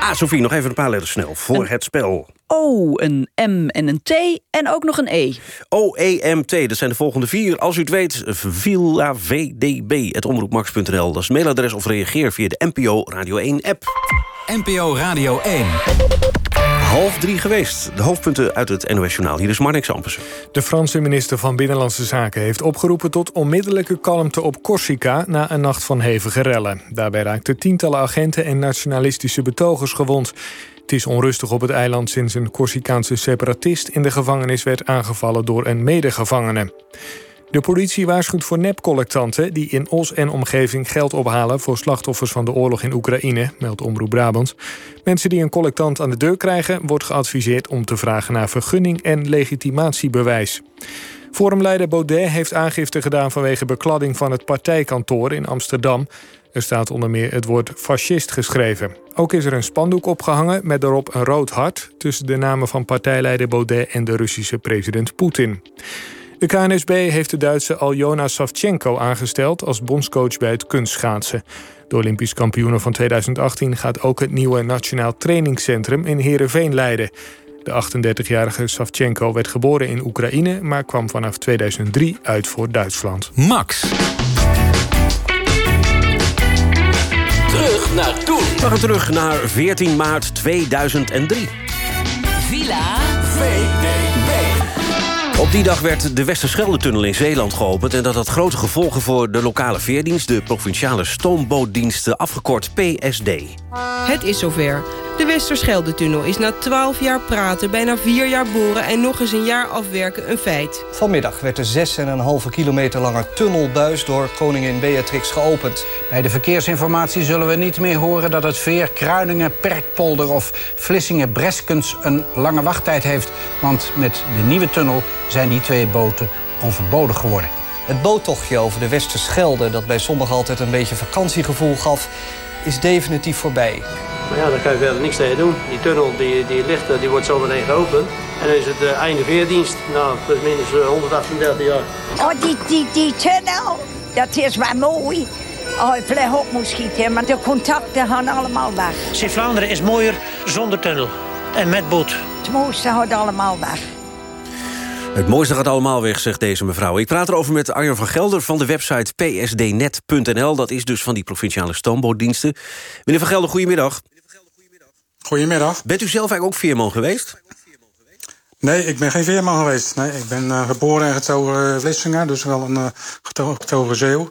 Ah, Sophie, nog even een paar letters snel voor het spel. O, een M en een T en ook nog een E. O-E-M-T, dat zijn de volgende vier. Als u het weet, Villa VDB, het omroepmax.nl. Dat is mailadres of reageer via de NPO Radio 1-app. NPO Radio 1. Half drie geweest. De hoofdpunten uit het NOS-journaal. Hier is Marnix Ampersen. De Franse minister van Binnenlandse Zaken heeft opgeroepen... tot onmiddellijke kalmte op Corsica na een nacht van hevige rellen. Daarbij raakten tientallen agenten en nationalistische betogers gewond. Het is onrustig op het eiland sinds een Corsicaanse separatist... in de gevangenis werd aangevallen door een medegevangene. De politie waarschuwt voor nepcollectanten die in Os en omgeving geld ophalen voor slachtoffers van de oorlog in Oekraïne, meldt Omroep Brabant. Mensen die een collectant aan de deur krijgen, wordt geadviseerd om te vragen naar vergunning en legitimatiebewijs. Forumleider Baudet heeft aangifte gedaan vanwege bekladding van het partijkantoor in Amsterdam. Er staat onder meer het woord fascist geschreven. Ook is er een spandoek opgehangen met daarop een rood hart tussen de namen van partijleider Baudet en de Russische president Poetin. De KNSB heeft de Duitse Aljona Savchenko aangesteld als bondscoach bij het kunstschaatsen. De Olympisch kampioene van 2018 gaat ook het nieuwe Nationaal Trainingscentrum in Heerenveen leiden. De 38-jarige Savchenko werd geboren in Oekraïne, maar kwam vanaf 2003 uit voor Duitsland. Max. Terug naar toen. We gaan terug naar 14 maart 2003. Villa Op die dag werd de Westerschelde-tunnel in Zeeland geopend... en dat had grote gevolgen voor de lokale veerdienst... de provinciale stoombootdiensten, afgekort PSD. Het is zover. De Westerschelde-tunnel is na 12 jaar praten, bijna 4 jaar boren... en nog eens een jaar afwerken een feit. Vanmiddag werd de 6,5 kilometer lange tunnelbuis door koningin Beatrix geopend. Bij de verkeersinformatie zullen we niet meer horen dat het veer Kruiningen, Perkpolder of Vlissingen Breskens een lange wachttijd heeft. Want met de nieuwe tunnel zijn die twee boten overbodig geworden. Het boottochtje over de Westerschelde, dat bij sommigen altijd een beetje vakantiegevoel gaf, is definitief voorbij. Maar ja, daar kan je verder niks tegen doen. Die tunnel die, die ligt er, die wordt zo meteen geopend. En dan is het uh, einde veerdienst. Nou, plus minus uh, 138 jaar. Oh, die, die, die tunnel, dat is wel mooi. Oh, ik vlieg op moet schieten, maar de contacten gaan allemaal weg. Zeeuw-Vlaanderen is mooier zonder tunnel. En met boot. Het mooiste gaat allemaal weg. Het mooiste gaat allemaal weg, zegt deze mevrouw. Ik praat erover met Arjan van Gelder van de website psdnet.nl. Dat is dus van die provinciale stoombootdiensten. Meneer van Gelder, goedemiddag. Goedemiddag. Bent u zelf eigenlijk ook veerman geweest? Nee, ik ben geen veerman geweest. Nee, ik ben uh, geboren en getogen Vlissingen, dus wel een uh, getogen Zeeuw.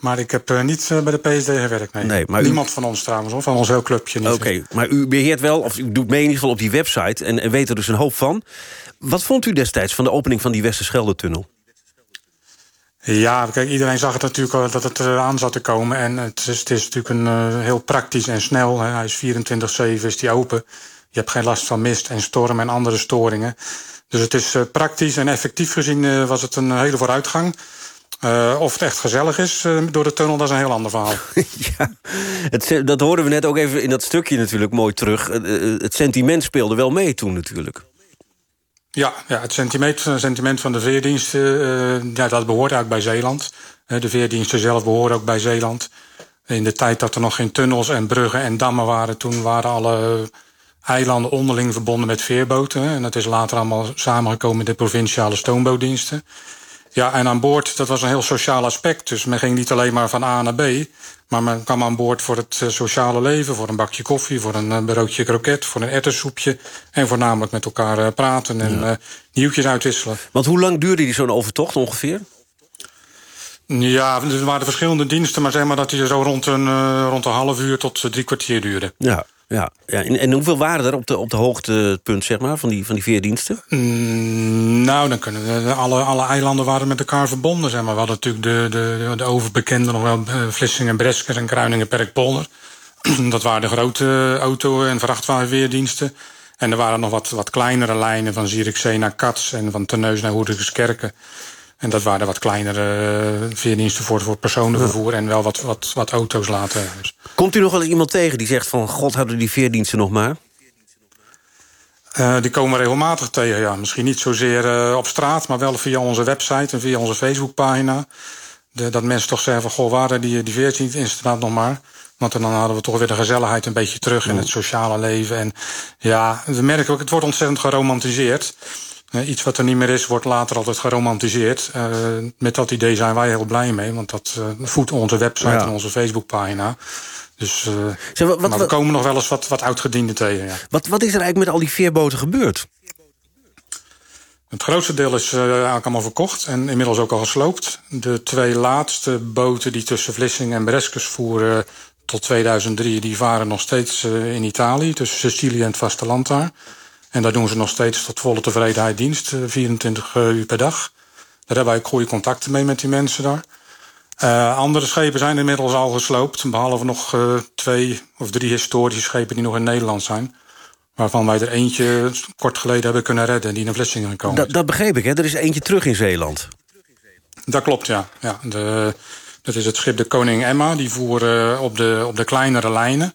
Maar ik heb uh, niet bij de PSD gewerkt. Nee. nee maar Niemand u... van ons trouwens, hoor, van ons heel clubje. Oké, okay, maar u beheert wel, of u doet mee in ieder geval op die website... En, en weet er dus een hoop van. Wat vond u destijds van de opening van die Westerschelde-tunnel? Ja, kijk, iedereen zag het natuurlijk al dat het eraan zat te komen. En het is, het is natuurlijk een, uh, heel praktisch en snel. Hè. Hij is 24-7, is die open. Je hebt geen last van mist en storm en andere storingen. Dus het is uh, praktisch en effectief gezien uh, was het een hele vooruitgang. Of het echt gezellig is door de tunnel, dat is een heel ander verhaal. ja, het, dat hoorden we net ook even in dat stukje natuurlijk mooi terug. het sentiment speelde wel mee toen natuurlijk. Ja, ja het sentiment, sentiment van de veerdiensten, ja, dat behoort eigenlijk bij Zeeland. De veerdiensten zelf behoren ook bij Zeeland. In de tijd dat er nog geen tunnels en bruggen en dammen waren... toen waren alle eilanden onderling verbonden met veerboten. En dat is later allemaal samengekomen met de provinciale stoombootdiensten. Ja, en aan boord, dat was een heel sociaal aspect. Dus men ging niet alleen maar van A naar B... maar men kwam aan boord voor het sociale leven... voor een bakje koffie, voor een broodje kroket, voor een erwtensoepje... en voornamelijk met elkaar praten en ja. nieuwtjes uitwisselen. Want hoe lang duurde die zo'n overtocht ongeveer? Ja, er waren verschillende diensten... maar zeg maar dat die zo rond een, rond een half uur tot drie kwartier duurde. Ja, ja, ja. En, en, hoeveel waren er op de, op de hoogtepunt zeg maar, van, die, van die veerdiensten? Mm, nou, dan kunnen de, alle, alle eilanden waren met elkaar verbonden. Zeg maar. We hadden natuurlijk de, de, de overbekende nog wel uh, Vlissingen, Breskers en Kruiningen, Perkpolder. Dat waren de grote auto- en vrachtwagenveerdiensten. En er waren nog wat, wat kleinere lijnen van Zierikzee naar Kats... en van Teneus naar Hoerdigerskerken. En dat waren wat kleinere veerdiensten voor, voor personenvervoer... en wel wat, wat, wat auto's later. Dus. Komt u nog wel iemand tegen die zegt van... god, hadden die veerdiensten nog maar? Uh, die komen we regelmatig tegen, ja. Misschien niet zozeer uh, op straat, maar wel via onze website... en via onze Facebookpagina. De, dat mensen toch zeggen van, goh, waren die, die veerdiensten nog maar... Want dan hadden we toch weer de gezelligheid een beetje terug in het sociale leven. En ja, we merken ook, het wordt ontzettend geromantiseerd. Eh, iets wat er niet meer is, wordt later altijd geromantiseerd. Uh, met dat idee zijn wij heel blij mee, want dat uh, voedt onze website en onze Facebookpagina. Dus zeg, wat, maar we komen nog wel eens wat, wat oudgedienden tegen. Ja. Wat, wat is er eigenlijk met al die veerboten gebeurd? Het grootste deel is uh, eigenlijk allemaal verkocht en inmiddels ook al gesloopt. De twee laatste boten die tussen Vlissingen en Breskes voeren tot 2003... die varen nog steeds uh, in Italië, tussen Sicilië en het vasteland daar. En daar doen ze nog steeds tot volle tevredenheid dienst, 24 uh, uur per dag. Daar hebben wij goede contacten mee met die mensen daar. Uh, andere schepen zijn inmiddels al gesloopt. Behalve nog uh, twee of drie historische schepen die nog in Nederland zijn. Waarvan wij er eentje kort geleden hebben kunnen redden... die naar Vlissingen gekomen dat, dat begreep ik, hè? Er is eentje terug in Zeeland. Dat klopt, ja. ja de, dat is het schip de Koning Emma. Die voer uh, op, de, op de kleinere lijnen.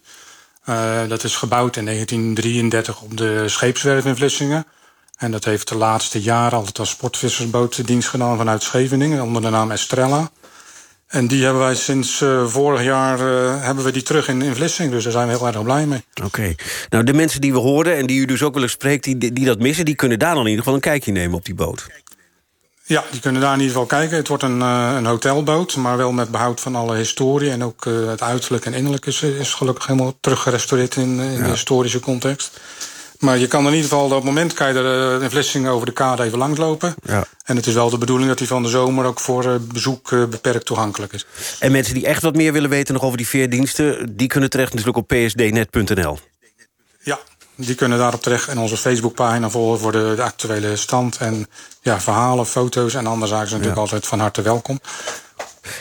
Uh, dat is gebouwd in 1933 op de scheepswerf in Vlissingen. En dat heeft de laatste jaren altijd als sportvissersboot dienst gedaan vanuit Scheveningen... onder de naam Estrella. En die hebben wij sinds uh, vorig jaar uh, hebben we die terug in, in Vlissingen. Dus daar zijn we heel erg blij mee. Oké. Nou, de mensen die we hoorden en die u dus ook wel eens spreekt... Die, die dat missen, die kunnen daar dan in ieder geval een kijkje nemen op die boot. Ja, die kunnen daar in ieder geval kijken. Het wordt een, uh, een hotelboot, maar wel met behoud van alle historie. En ook het uiterlijk en innerlijk is, is gelukkig helemaal teruggerestaureerd in, in ja. de historische context. Maar je kan in ieder geval op het moment kan je er in Vlissingen over de kade even langslopen. Ja. En het is wel de bedoeling dat die van de zomer ook voor bezoek beperkt toegankelijk is. En mensen die echt wat meer willen weten nog over die veerdiensten... die kunnen terecht natuurlijk op psdnet.nl. Ja, die kunnen daarop terecht en onze Facebookpagina volgen voor de, de, actuele stand. En ja, verhalen, foto's en andere zaken zijn natuurlijk altijd van harte welkom.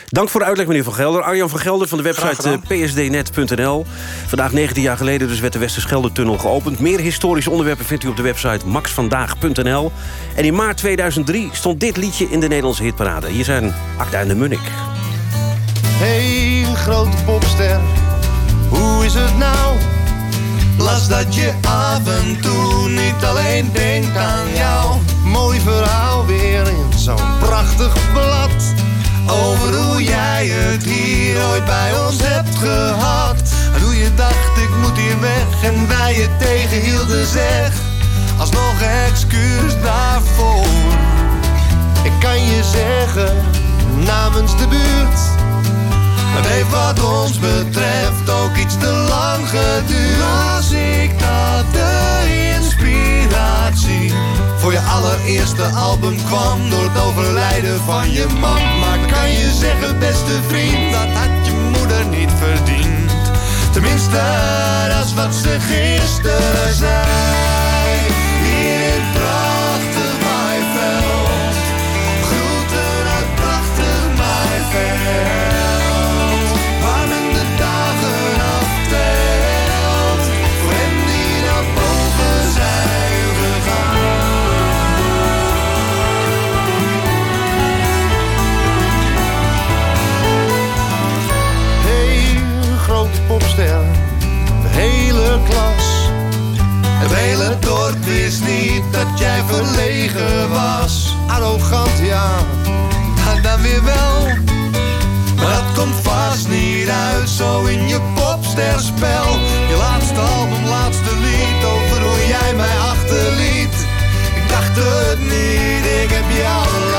Dank voor de uitleg, meneer Van Gelder. Arjan van Gelder van de website psdnet.nl. Vandaag 19 jaar geleden dus werd de Westerschelde-tunnel geopend. Meer historische onderwerpen vindt u op de website maxvandaag.nl. En in maart 2003 stond dit liedje in de Nederlandse hitparade. Hier zijn en de Munnik. Hey, grote popster, hoe is het nou? Las dat je af en toe niet alleen denkt aan jou. Mooi verhaal weer in zo'n prachtig blad. Over hoe jij het hier ooit bij ons hebt gehad. En hoe je dacht ik moet hier weg en wij je tegenhielden zeg. Alsnog excuus daarvoor. Ik kan je zeggen, namens de buurt. Het heeft wat ons betreft ook iets te lang geduurd. Als ik dat de inspiratie voor je allereerste album kwam door het overlijden van je man. Maar kan je zeggen, beste vriend, dat had je moeder niet verdiend. Tenminste, dat is wat ze gisteren zei. Wist niet dat jij verlegen was. Arrogant, ja, en dan weer wel. Maar dat komt vast niet uit, zo in je popsterspel. Je laatste album, laatste lied, over hoe jij mij achterliet. Ik dacht het niet, ik heb jou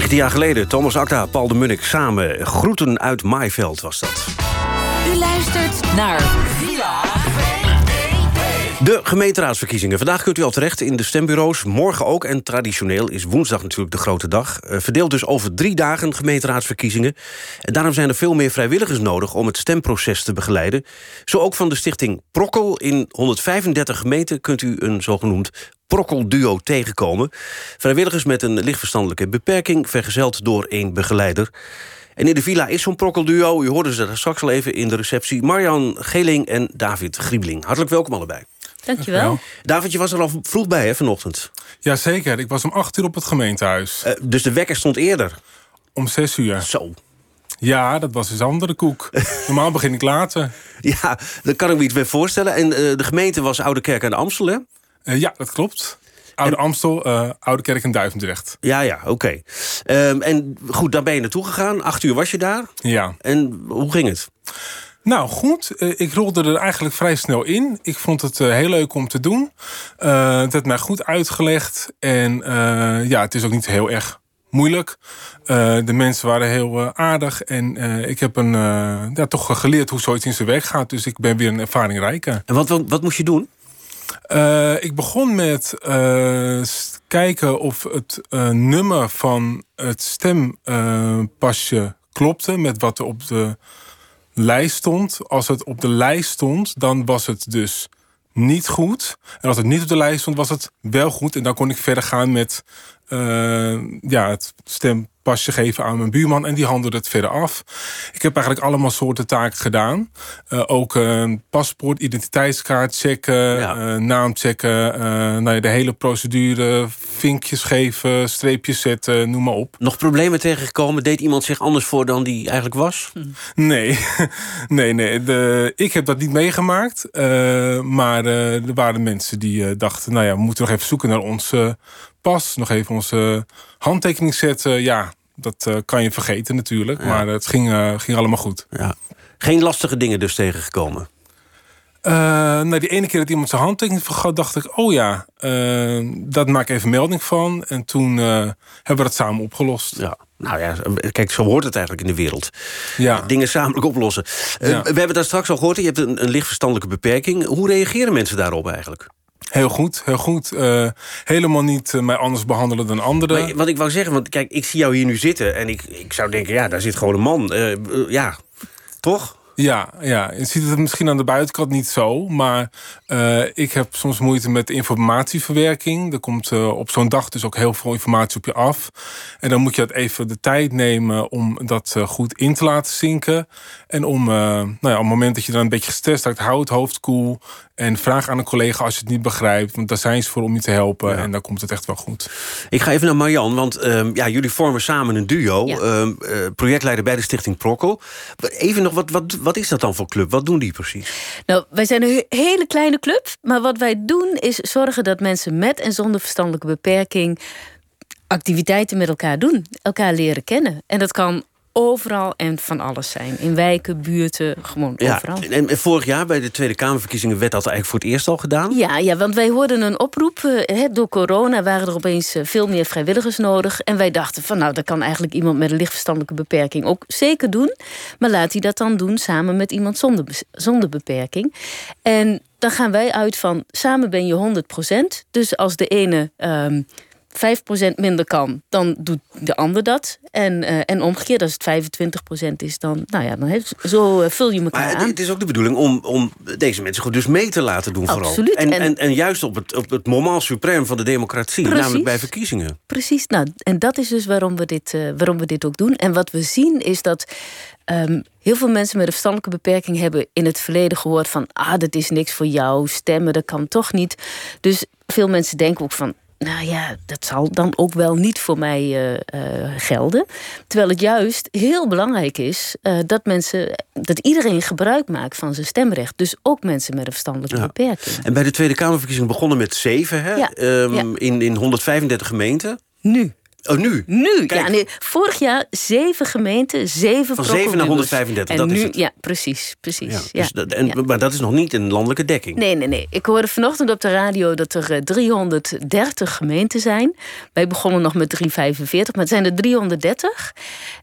19 jaar geleden, Thomas Akda, Paul de Munnik samen. Groeten uit Maaiveld was dat. U luistert naar Villa De gemeenteraadsverkiezingen. Vandaag kunt u al terecht in de stembureaus. Morgen ook. En traditioneel is woensdag natuurlijk de grote dag. Eh, Verdeeld dus over drie dagen gemeenteraadsverkiezingen. En daarom zijn er veel meer vrijwilligers nodig... om het stemproces te begeleiden. Zo ook van de stichting Prokkel. In 135 gemeenten kunt u een zogenoemd Prokkelduo tegenkomen. Vrijwilligers met een lichtverstandelijke beperking... vergezeld door één begeleider. En in de villa is zo'n prokkelduo. U hoorde ze straks al even in de receptie. Marjan Geling en David Griebeling. Hartelijk welkom allebei. Dankjewel. David, je was er al vroeg bij hè, vanochtend. Jazeker, ik was om acht uur op het gemeentehuis. Uh, dus de wekker stond eerder? Om zes uur. Zo. Ja, dat was dus andere koek. Normaal begin ik later. Ja, daar kan ik me iets bij voorstellen. En uh, de gemeente was Oude Kerk aan de Amstel, hè? Uh, ja, dat klopt. Oude en... Amstel, uh, Oude Kerk en Duivendrecht. Ja, ja, oké. Okay. Um, en goed, daar ben je naartoe gegaan. Acht uur was je daar. Ja. En hoe ging het? Nou, goed. Ik rolde er eigenlijk vrij snel in. Ik vond het heel leuk om te doen. Uh, het werd mij goed uitgelegd. En uh, ja, het is ook niet heel erg moeilijk. Uh, de mensen waren heel aardig. En ik heb een, ja, toch geleerd hoe zoiets in zijn werk gaat. Dus ik ben weer een ervaringrijke. En wat, wat, wat moest je doen? Uh, ik begon met uh, kijken of het uh, nummer van het stempasje klopte met wat er op de lijst stond. Als het op de lijst stond, dan was het dus niet goed. En als het niet op de lijst stond, was het wel goed. En dan kon ik verder gaan met ja, het stempasje geven aan mijn buurman. En die handelde het verder af. Ik heb eigenlijk allemaal soorten taken gedaan. Uh, ook uh, paspoort, identiteitskaart checken, ja. naam checken. nou ja, de hele procedure, vinkjes geven, streepjes zetten, noem maar op. Nog problemen tegengekomen? Deed iemand zich anders voor dan die eigenlijk was? Nee, nee, nee. De, ik heb dat niet meegemaakt. maar er waren mensen die dachten, nou ja, we moeten nog even zoeken naar onze pas. Nog even onze handtekening zetten. Ja, dat uh, kan je vergeten natuurlijk. Ja. Maar het ging, uh, ging allemaal goed. Ja. Geen lastige dingen dus tegengekomen? Uh, nou, die ene keer dat iemand zijn handtekening vergat, dacht ik... oh ja, dat maak ik even melding van. En toen hebben we dat samen opgelost. Ja. Nou ja, kijk, zo hoort het eigenlijk in de wereld. Ja. Dingen zamelijk oplossen. Ja. We hebben daar straks al gehoord. Je hebt een, een lichtverstandelijke beperking. Hoe reageren mensen daarop eigenlijk? Heel goed, heel goed. Uh, helemaal niet uh, mij anders behandelen dan anderen. Maar, wat ik wou zeggen, want kijk, ik zie jou hier nu zitten... en ik, ik zou denken, ja, daar zit gewoon een man. Uh, ja, toch? Ja, ja, je ziet het misschien aan de buitenkant niet zo. Maar uh, ik heb soms moeite met informatieverwerking. Er komt uh, op zo'n dag dus ook heel veel informatie op je af. En dan moet je het even de tijd nemen om dat uh, goed in te laten zinken. En om, nou ja, op het moment dat je dan een beetje gestrest raakt, hou het hoofd koel. En vraag aan een collega als je het niet begrijpt. Want daar zijn ze voor om je te helpen. Ja. En dan komt het echt wel goed. Ik ga even naar Marjan. Want uh, ja, jullie vormen samen een duo. Ja. Uh, projectleider bij de Stichting Prokkel. Even nog, wat, wat, wat is dat dan voor club? Wat doen die precies? Nou, wij zijn een hele kleine club. Maar wat wij doen is zorgen dat mensen met en zonder verstandelijke beperking activiteiten met elkaar doen. Elkaar leren kennen. En dat kan overal en van alles zijn. In wijken, buurten, gewoon ja, overal. En, en, vorig jaar bij de Tweede Kamerverkiezingen werd dat eigenlijk voor het eerst al gedaan? Ja, ja want wij hoorden een oproep. He, door corona waren er opeens veel meer vrijwilligers nodig. En wij dachten van nou, dat kan eigenlijk iemand met een lichtverstandelijke beperking ook zeker doen. Maar laat hij dat dan doen samen met iemand zonder, zonder beperking. En dan gaan wij uit van samen ben je 100% Dus als de ene... Um, 5% minder kan, dan doet de ander dat. En, uh, en omgekeerd, als het 25% is, dan, nou ja, dan heeft, zo uh, vul je elkaar maar aan. Het is ook de bedoeling om, om deze mensen goed dus mee te laten doen vooral. En, en, en, en, juist op het, op het moment suprem van de democratie, Precies. namelijk bij verkiezingen. Precies, nou, en dat is dus waarom we dit, uh, waarom we dit ook doen. En wat we zien is dat Um, heel veel mensen met een verstandelijke beperking hebben in het verleden gehoord van ah, dat is niks voor jou, stemmen, dat kan toch niet. Dus veel mensen denken ook van nou ja, dat zal dan ook wel niet voor mij uh, uh, gelden. Terwijl het juist heel belangrijk is uh, dat mensen, dat iedereen gebruik maakt van zijn stemrecht. Dus ook mensen met een verstandelijke ja. beperking. En bij de Tweede Kamerverkiezingen begonnen met zeven, hè? Ja. Um, ja. in, in 135 gemeenten. Nu. Oh, nu? Nu, ja. Nee, vorig jaar zeven gemeenten, zeven Van 7 naar 135, en dat nu, is het. Ja, precies, precies. Ja, Ja, dus dat- en, Maar dat is nog niet een landelijke dekking. Nee, nee, nee. Ik hoorde vanochtend op de radio dat er eh, 330 gemeenten zijn. Wij begonnen nog met 345, maar het zijn er 330.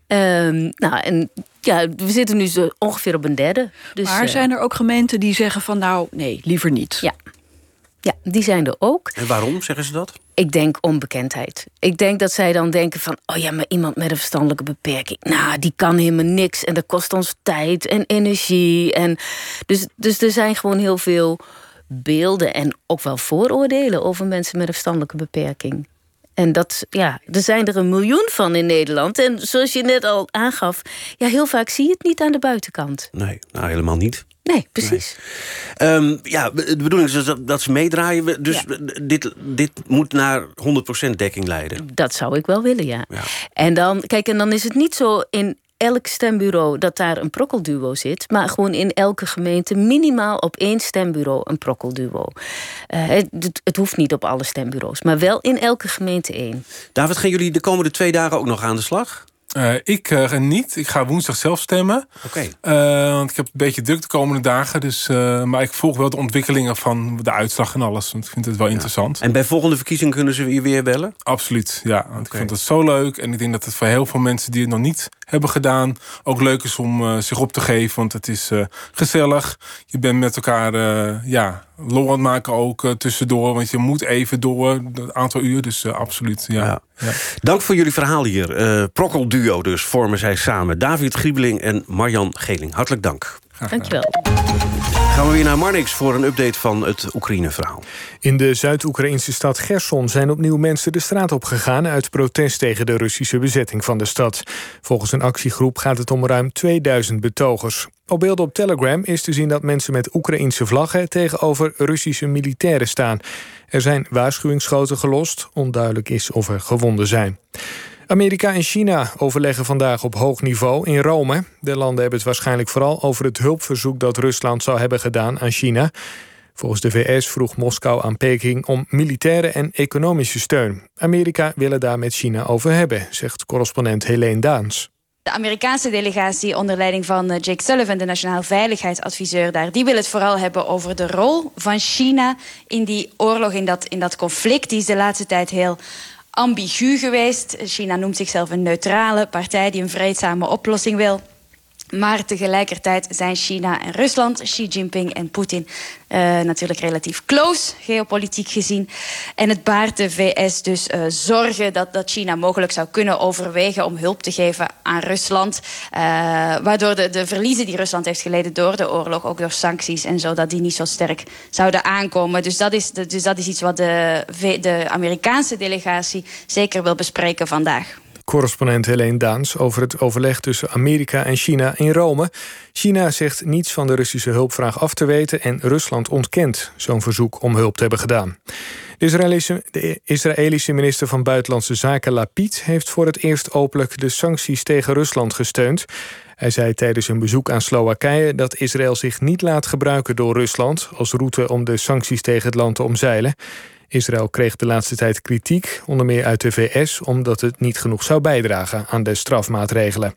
Ehm, nou, en ja, we zitten nu zo ongeveer op een derde. Dus, maar eh, zijn er ook gemeenten die zeggen van nou, nee, liever niet? Ja. Ja, die zijn er ook. En waarom zeggen ze dat? Ik denk onbekendheid. Ik denk dat zij dan denken van... oh ja, maar iemand met een verstandelijke beperking... nou, die kan helemaal niks en dat kost ons tijd en energie. En dus, dus er zijn gewoon heel veel beelden... en ook wel vooroordelen over mensen met een verstandelijke beperking. En dat, ja, er zijn er een miljoen van in Nederland. En zoals je net al aangaf... ja, heel vaak zie je het niet aan de buitenkant. Nee, nou helemaal niet. Nee, precies. Ehm, ja, de bedoeling is dus dat, dat ze meedraaien. Dus dit, dit moet naar 100% dekking leiden. Dat zou ik wel willen, ja. En dan, kijk, en dan is het niet zo in elk stembureau dat daar een prokkelduo zit, maar gewoon in elke gemeente minimaal op één stembureau een prokkelduo. Eh, het, het- het hoeft niet op alle stembureaus, maar wel in elke gemeente één. David, gaan jullie de komende twee dagen ook nog aan de slag? Eh, ik eh, niet. Ik ga woensdag zelf stemmen. Oké. Eh, want ik heb een beetje druk de komende dagen. Dus, maar ik volg wel de ontwikkelingen van de uitslag en alles. Want ik vind het wel interessant. En bij volgende verkiezing kunnen ze je weer bellen? Absoluut, ja. Want ik vond het zo leuk. En ik denk dat het voor heel veel mensen die het nog niet hebben gedaan... ook leuk is om eh, zich op te geven. Want het is eh, gezellig. Je bent met elkaar eh, ja, lol aan het maken ook tussendoor. Want je moet even door een aantal uur. Dus eh, absoluut, ja. ja. Dank voor jullie verhaal hier. Eh Prokkelduo dus vormen zij samen. David Griebeling en Marjan Geling. Hartelijk dank. Dankjewel. Gaan we weer naar Marnix voor een update van het Oekraïne-verhaal. In de Zuid-Oekraïnse stad Gerson zijn opnieuw mensen de straat op gegaan uit protest tegen de Russische bezetting van de stad. Volgens een actiegroep gaat het om ruim 2000 betogers. Op beelden op Telegram is te zien dat mensen met Oekraïnse vlaggen tegenover Russische militairen staan. Er zijn waarschuwingsschoten gelost, onduidelijk is of er gewonden zijn. Amerika en China overleggen vandaag op hoog niveau in Rome. De landen hebben het waarschijnlijk vooral over het hulpverzoek dat Rusland zou hebben gedaan aan China. Volgens de VS vroeg Moskou aan Peking om militaire en economische steun. Amerika wil het daar met China over hebben, zegt correspondent Helene Daans. De Amerikaanse delegatie onder leiding van eh, Jake Sullivan, de nationaal veiligheidsadviseur daar, die wil het vooral hebben over de rol van China in die oorlog, in dat, in dat conflict. Die is de laatste tijd heel ambigu geweest. China noemt zichzelf een neutrale partij die een vreedzame oplossing wil. Maar tegelijkertijd zijn China en Rusland, Xi Jinping en Poetin, eh, natuurlijk relatief close, geopolitiek gezien. En het baart de VS dus eh, zorgen dat, dat China mogelijk zou kunnen overwegen om hulp te geven aan Rusland. Eh, waardoor de, de verliezen die Rusland heeft geleden door de oorlog, ook door sancties en zo, dat die niet zo sterk zouden aankomen. Dus dat is, dus dat is iets wat de, de Amerikaanse delegatie zeker wil bespreken vandaag. Correspondent Helene Daans over het overleg tussen Amerika en China in Rome. China zegt niets van de Russische hulpvraag af te weten en Rusland ontkent zo'n verzoek om hulp te hebben gedaan. De Israëlische, de Israëlische minister van Buitenlandse Zaken Lapid heeft voor het eerst openlijk de sancties tegen Rusland gesteund. Hij zei tijdens een bezoek aan Slowakije dat Israël zich niet laat gebruiken door Rusland als route om de sancties tegen het land te omzeilen. Israël kreeg de laatste tijd kritiek, onder meer uit de VS, omdat het niet genoeg zou bijdragen aan de strafmaatregelen.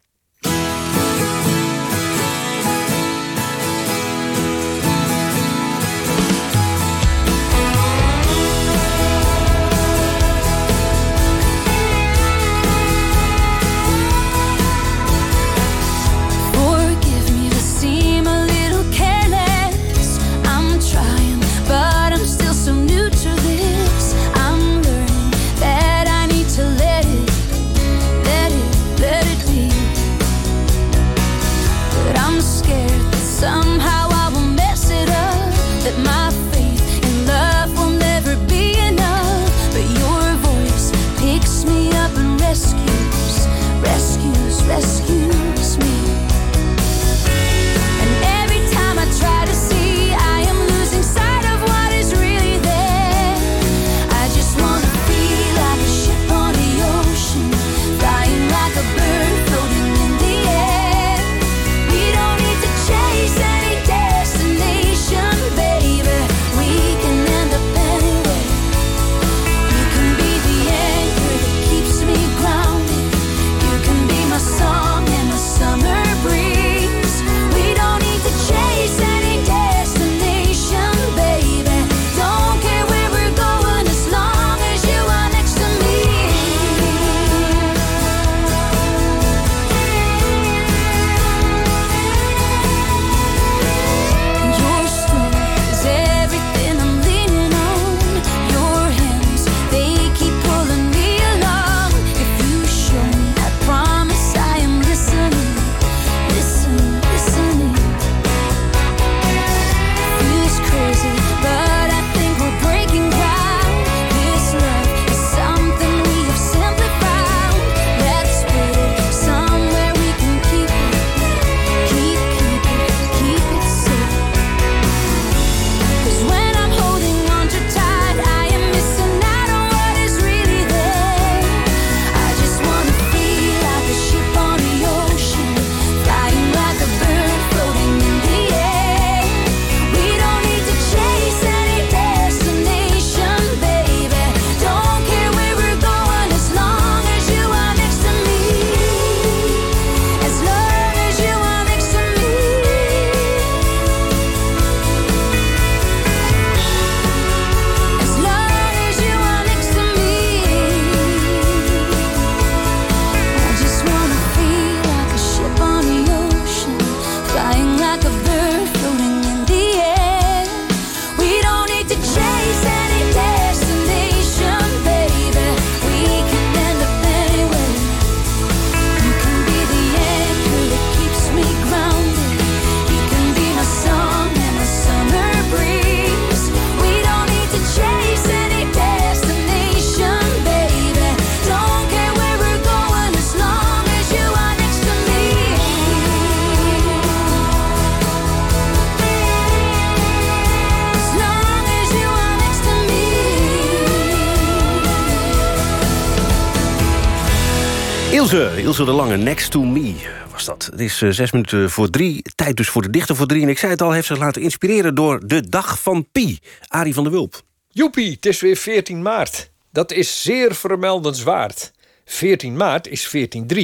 Ilse, de Lange, Next to Me was dat. Het is eh, zes minuten voor drie, tijd dus voor de dichter voor drie. En ik zei het al, heeft zich laten inspireren door de Dag van Pi. Arie van der Wulp. Joepie, het is weer 14 maart. Dat is zeer vermeldenswaard. 14 maart is 14-3.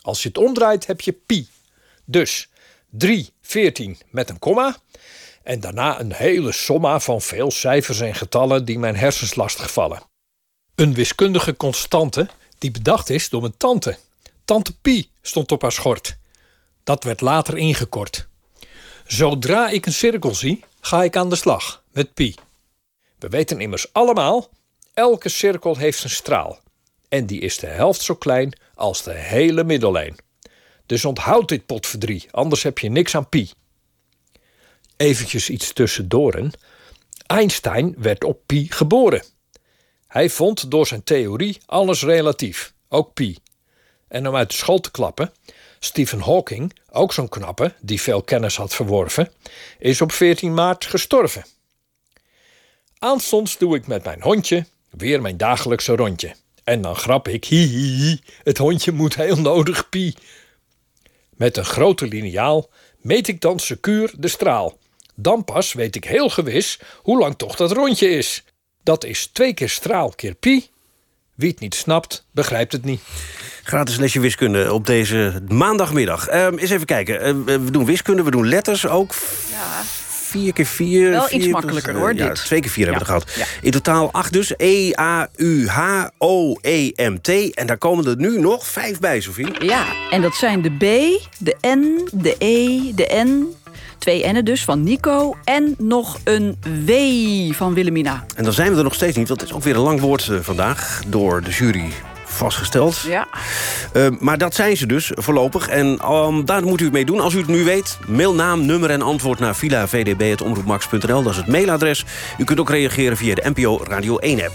Als je het omdraait heb je pi. Dus 3, 14 met een komma. En daarna een hele somma van veel cijfers en getallen die mijn hersens lastig vallen. Een wiskundige constante die bedacht is door mijn tante. Tante Pi stond op haar schort. Dat werd later ingekort. Zodra ik een cirkel zie, ga ik aan de slag met pi. We weten immers allemaal, elke cirkel heeft een straal. En die is de helft zo klein als de hele middellijn. Dus onthoud dit potverdrie, anders heb je niks aan pi. Eventjes iets tussendoor. Einstein werd op pi geboren. Hij vond door zijn theorie alles relatief, ook pi. En om uit de school te klappen, Stephen Hawking, ook zo'n knappe die veel kennis had verworven, is op 14 maart gestorven. Aanstonds doe ik met mijn hondje weer mijn dagelijkse rondje. En dan grap ik, hi, hi, hi het hondje moet heel nodig pie. Met een grote liniaal meet ik dan secuur de straal. Dan pas weet ik heel gewis hoe lang toch dat rondje is. Dat is twee keer straal keer pi. Wie het niet snapt, begrijpt het niet. Gratis lesje wiskunde op deze maandagmiddag. Um, eens even kijken. Uh, we doen wiskunde, we doen letters ook. Ja. 4 keer 4. Wel vier, iets makkelijker hoor, ja, dit. Twee keer 4 Ja. hebben we er gehad. Ja. In totaal 8 dus. E, E-A-U-H-O-E-M-T. En daar komen er nu nog vijf bij, Sofie. Ja, en dat zijn de B, de N, de E, de N... Twee N'en dus van Nico en nog een W van Willemina. En dan zijn we er nog steeds niet, want het is ook weer een lang woord eh, vandaag... door de jury vastgesteld. Ja. Uh, maar dat zijn ze dus voorlopig. En um, daar moet u het mee doen. Als u het nu weet, mail naam, nummer en antwoord naar villavdb.omroepmax.nl. Dat is het mailadres. U kunt ook reageren via de NPO Radio 1-app.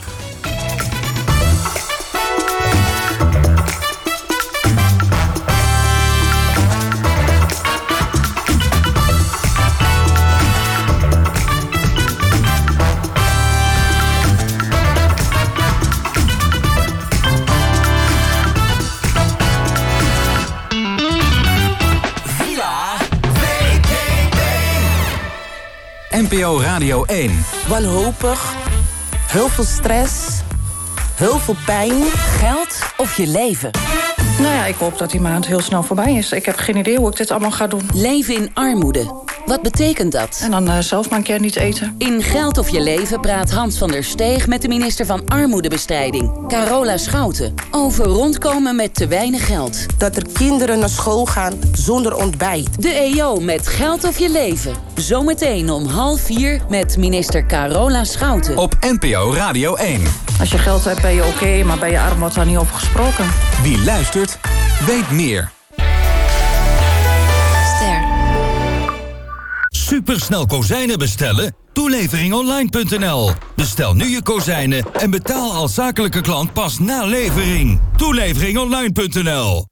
NPO Radio 1. Wanhopig, heel veel stress, heel veel pijn. Geld of je leven? Nou ja, ik hoop dat die maand heel snel voorbij is. Ik heb geen idee hoe ik dit allemaal ga doen. Leven in armoede. Wat betekent dat? En dan uh, zelf maar een keer niet eten. In Geld of je leven praat Hans van der Steeg met de minister van Armoedebestrijding, Carola Schouten, over rondkomen met te weinig geld. Dat er kinderen naar school gaan zonder ontbijt. De EO met Geld of je leven. Zometeen om half vier met minister Carola Schouten. Op NPO Radio 1. Als je geld hebt ben je oké, maar bij je arm wordt daar niet over gesproken. Wie luistert, weet meer. Supersnel kozijnen bestellen? Toeleveringonline.nl. Bestel nu je kozijnen en betaal als zakelijke klant pas na levering. Toeleveringonline.nl.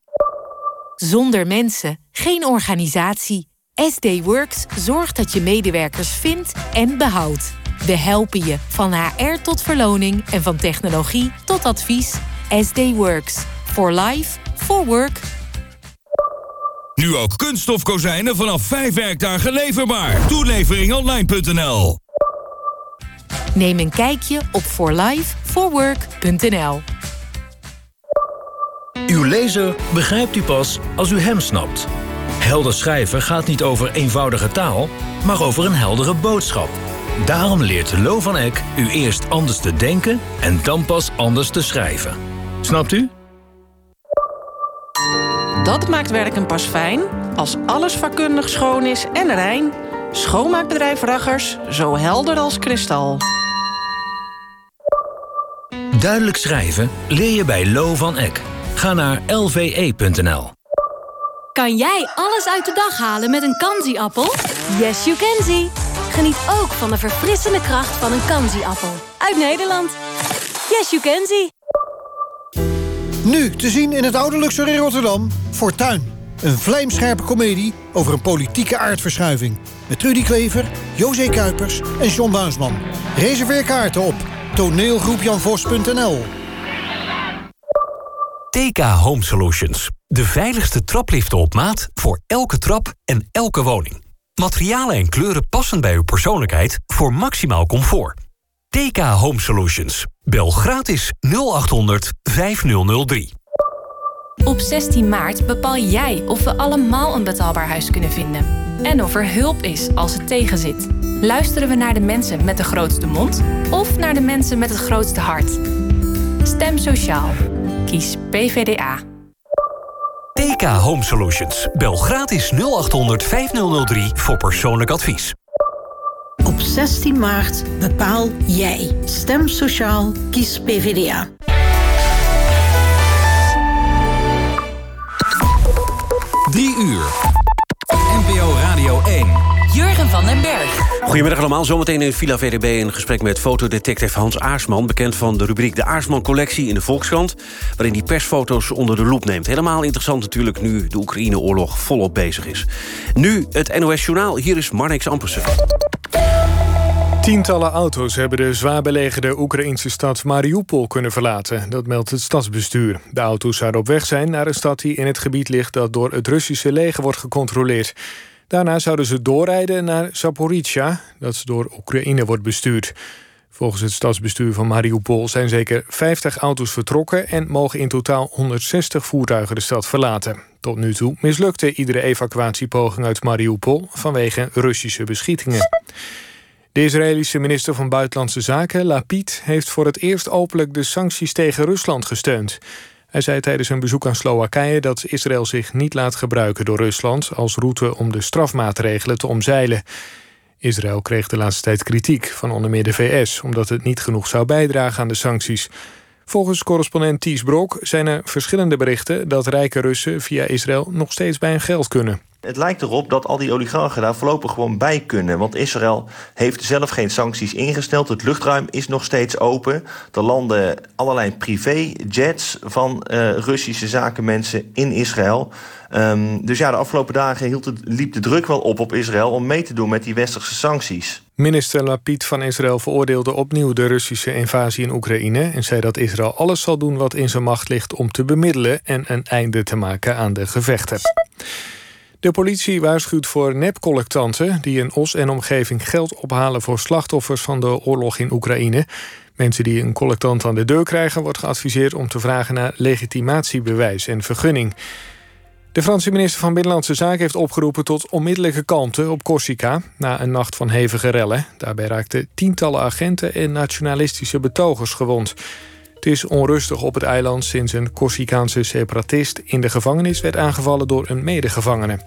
Zonder mensen geen organisatie. SD Works zorgt dat je medewerkers vindt en behoudt. We helpen je van HR tot verloning en van technologie tot advies. SD Works. For life, for work. Nu ook kunststofkozijnen vanaf 5 werkdagen leverbaar. Toeleveringonline.nl. Neem een kijkje op forlifeforwork.nl. Uw lezer begrijpt u pas als u hem snapt. Helder schrijven gaat niet over eenvoudige taal, maar over een heldere boodschap. Daarom leert Lo van Eck u eerst anders te denken en dan pas anders te schrijven. Snapt u? Dat maakt werken pas fijn als alles vakkundig schoon is en rein. Schoonmaakbedrijf Raggers, zo helder als kristal. Duidelijk schrijven leer je bij Lo van Eck. Ga naar lve.nl. Kan jij alles uit de dag halen met een Kanzi-appel? Yes, you can see. Geniet ook van de verfrissende kracht van een Kanzi-appel. Uit Nederland. Yes, you can see. Nu te zien in het Oude Luxor in Rotterdam. Fortuin. Een vlijmscherpe komedie over een politieke aardverschuiving. Met Trudy Klever, José Kuipers en John Buisman. Reserveer kaarten op toneelgroepjanvos.nl TK Home Solutions. De veiligste trapliften op maat voor elke trap en elke woning. Materialen en kleuren passen bij uw persoonlijkheid voor maximaal comfort. TK Home Solutions. Bel gratis 0800 5003. Op 16 maart bepaal jij of we allemaal een betaalbaar huis kunnen vinden. En of er hulp is als het tegenzit. Luisteren we naar de mensen met de grootste mond of naar de mensen met het grootste hart? Stem sociaal. Kies PVDA. TK Home Solutions. Bel gratis 0800 5003 voor persoonlijk advies. Op 16 maart bepaal jij. Stem sociaal, kies PVDA. Drie uur. NPO Radio 1. Jurgen van den Berg. Goedemiddag allemaal. Zometeen in Villa VDB een gesprek met fotodetective Hans Aarsman... bekend van de rubriek De Aarsman-collectie in de Volkskrant... waarin hij persfoto's onder de loep neemt. Helemaal interessant natuurlijk nu de Oekraïne-oorlog volop bezig is. Nu het NOS Journaal. Hier is Marnix Ampersen. Tientallen auto's hebben de zwaar belegerde Oekraïnse stad Mariupol kunnen verlaten. Dat meldt het stadsbestuur. De auto's zouden op weg zijn naar een stad die in het gebied ligt... dat door het Russische leger wordt gecontroleerd. Daarna zouden ze doorrijden naar Zaporizhia, dat door Oekraïne wordt bestuurd. Volgens het stadsbestuur van Mariupol zijn zeker 50 auto's vertrokken... en mogen in totaal 160 voertuigen de stad verlaten. Tot nu toe mislukte iedere evacuatiepoging uit Mariupol... vanwege Russische beschietingen. De Israëlische minister van Buitenlandse Zaken, Lapid... heeft voor het eerst openlijk de sancties tegen Rusland gesteund. Hij zei tijdens een bezoek aan Slowakije dat Israël zich niet laat gebruiken door Rusland... als route om de strafmaatregelen te omzeilen. Israël kreeg de laatste tijd kritiek van onder meer de VS... omdat het niet genoeg zou bijdragen aan de sancties. Volgens correspondent Ties Brok zijn er verschillende berichten... dat rijke Russen via Israël nog steeds bij hun geld kunnen. Het lijkt erop dat al die oligarchen daar voorlopig gewoon bij kunnen. Want Israël heeft zelf geen sancties ingesteld. Het luchtruim is nog steeds open. Er landen allerlei privéjets van uh, Russische zakenmensen in Israël. Um, dus ja, de afgelopen dagen hield liep de druk wel op op Israël... om mee te doen met die westerse sancties. Minister Lapid van Israël veroordeelde opnieuw de Russische invasie in Oekraïne... en zei dat Israël alles zal doen wat in zijn macht ligt om te bemiddelen... en een einde te maken aan de gevechten. De politie waarschuwt voor nepcollectanten die in Os en omgeving geld ophalen voor slachtoffers van de oorlog in Oekraïne. Mensen die een collectant aan de deur krijgen, wordt geadviseerd om te vragen naar legitimatiebewijs en vergunning. De Franse minister van Binnenlandse Zaken heeft opgeroepen tot onmiddellijke kalmte op Corsica na een nacht van hevige rellen. Daarbij raakten tientallen agenten en nationalistische betogers gewond. Het is onrustig op het eiland sinds een Corsicaanse separatist in de gevangenis werd aangevallen door een medegevangene.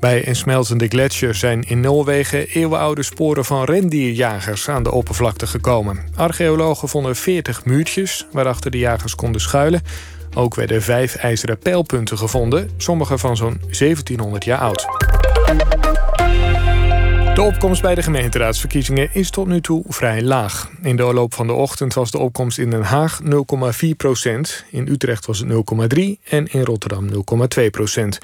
Bij een smeltende gletsjer zijn in Noorwegen eeuwenoude sporen van rendierjagers aan de oppervlakte gekomen. Archeologen vonden 40 muurtjes waarachter de jagers konden schuilen. Ook werden vijf ijzeren pijlpunten gevonden, sommige van zo'n 1700 jaar oud. De opkomst bij de gemeenteraadsverkiezingen is tot nu toe vrij laag. In de loop van de ochtend was de opkomst in Den Haag 0,4 procent. In Utrecht was het 0,3 en in Rotterdam 0,2 procent.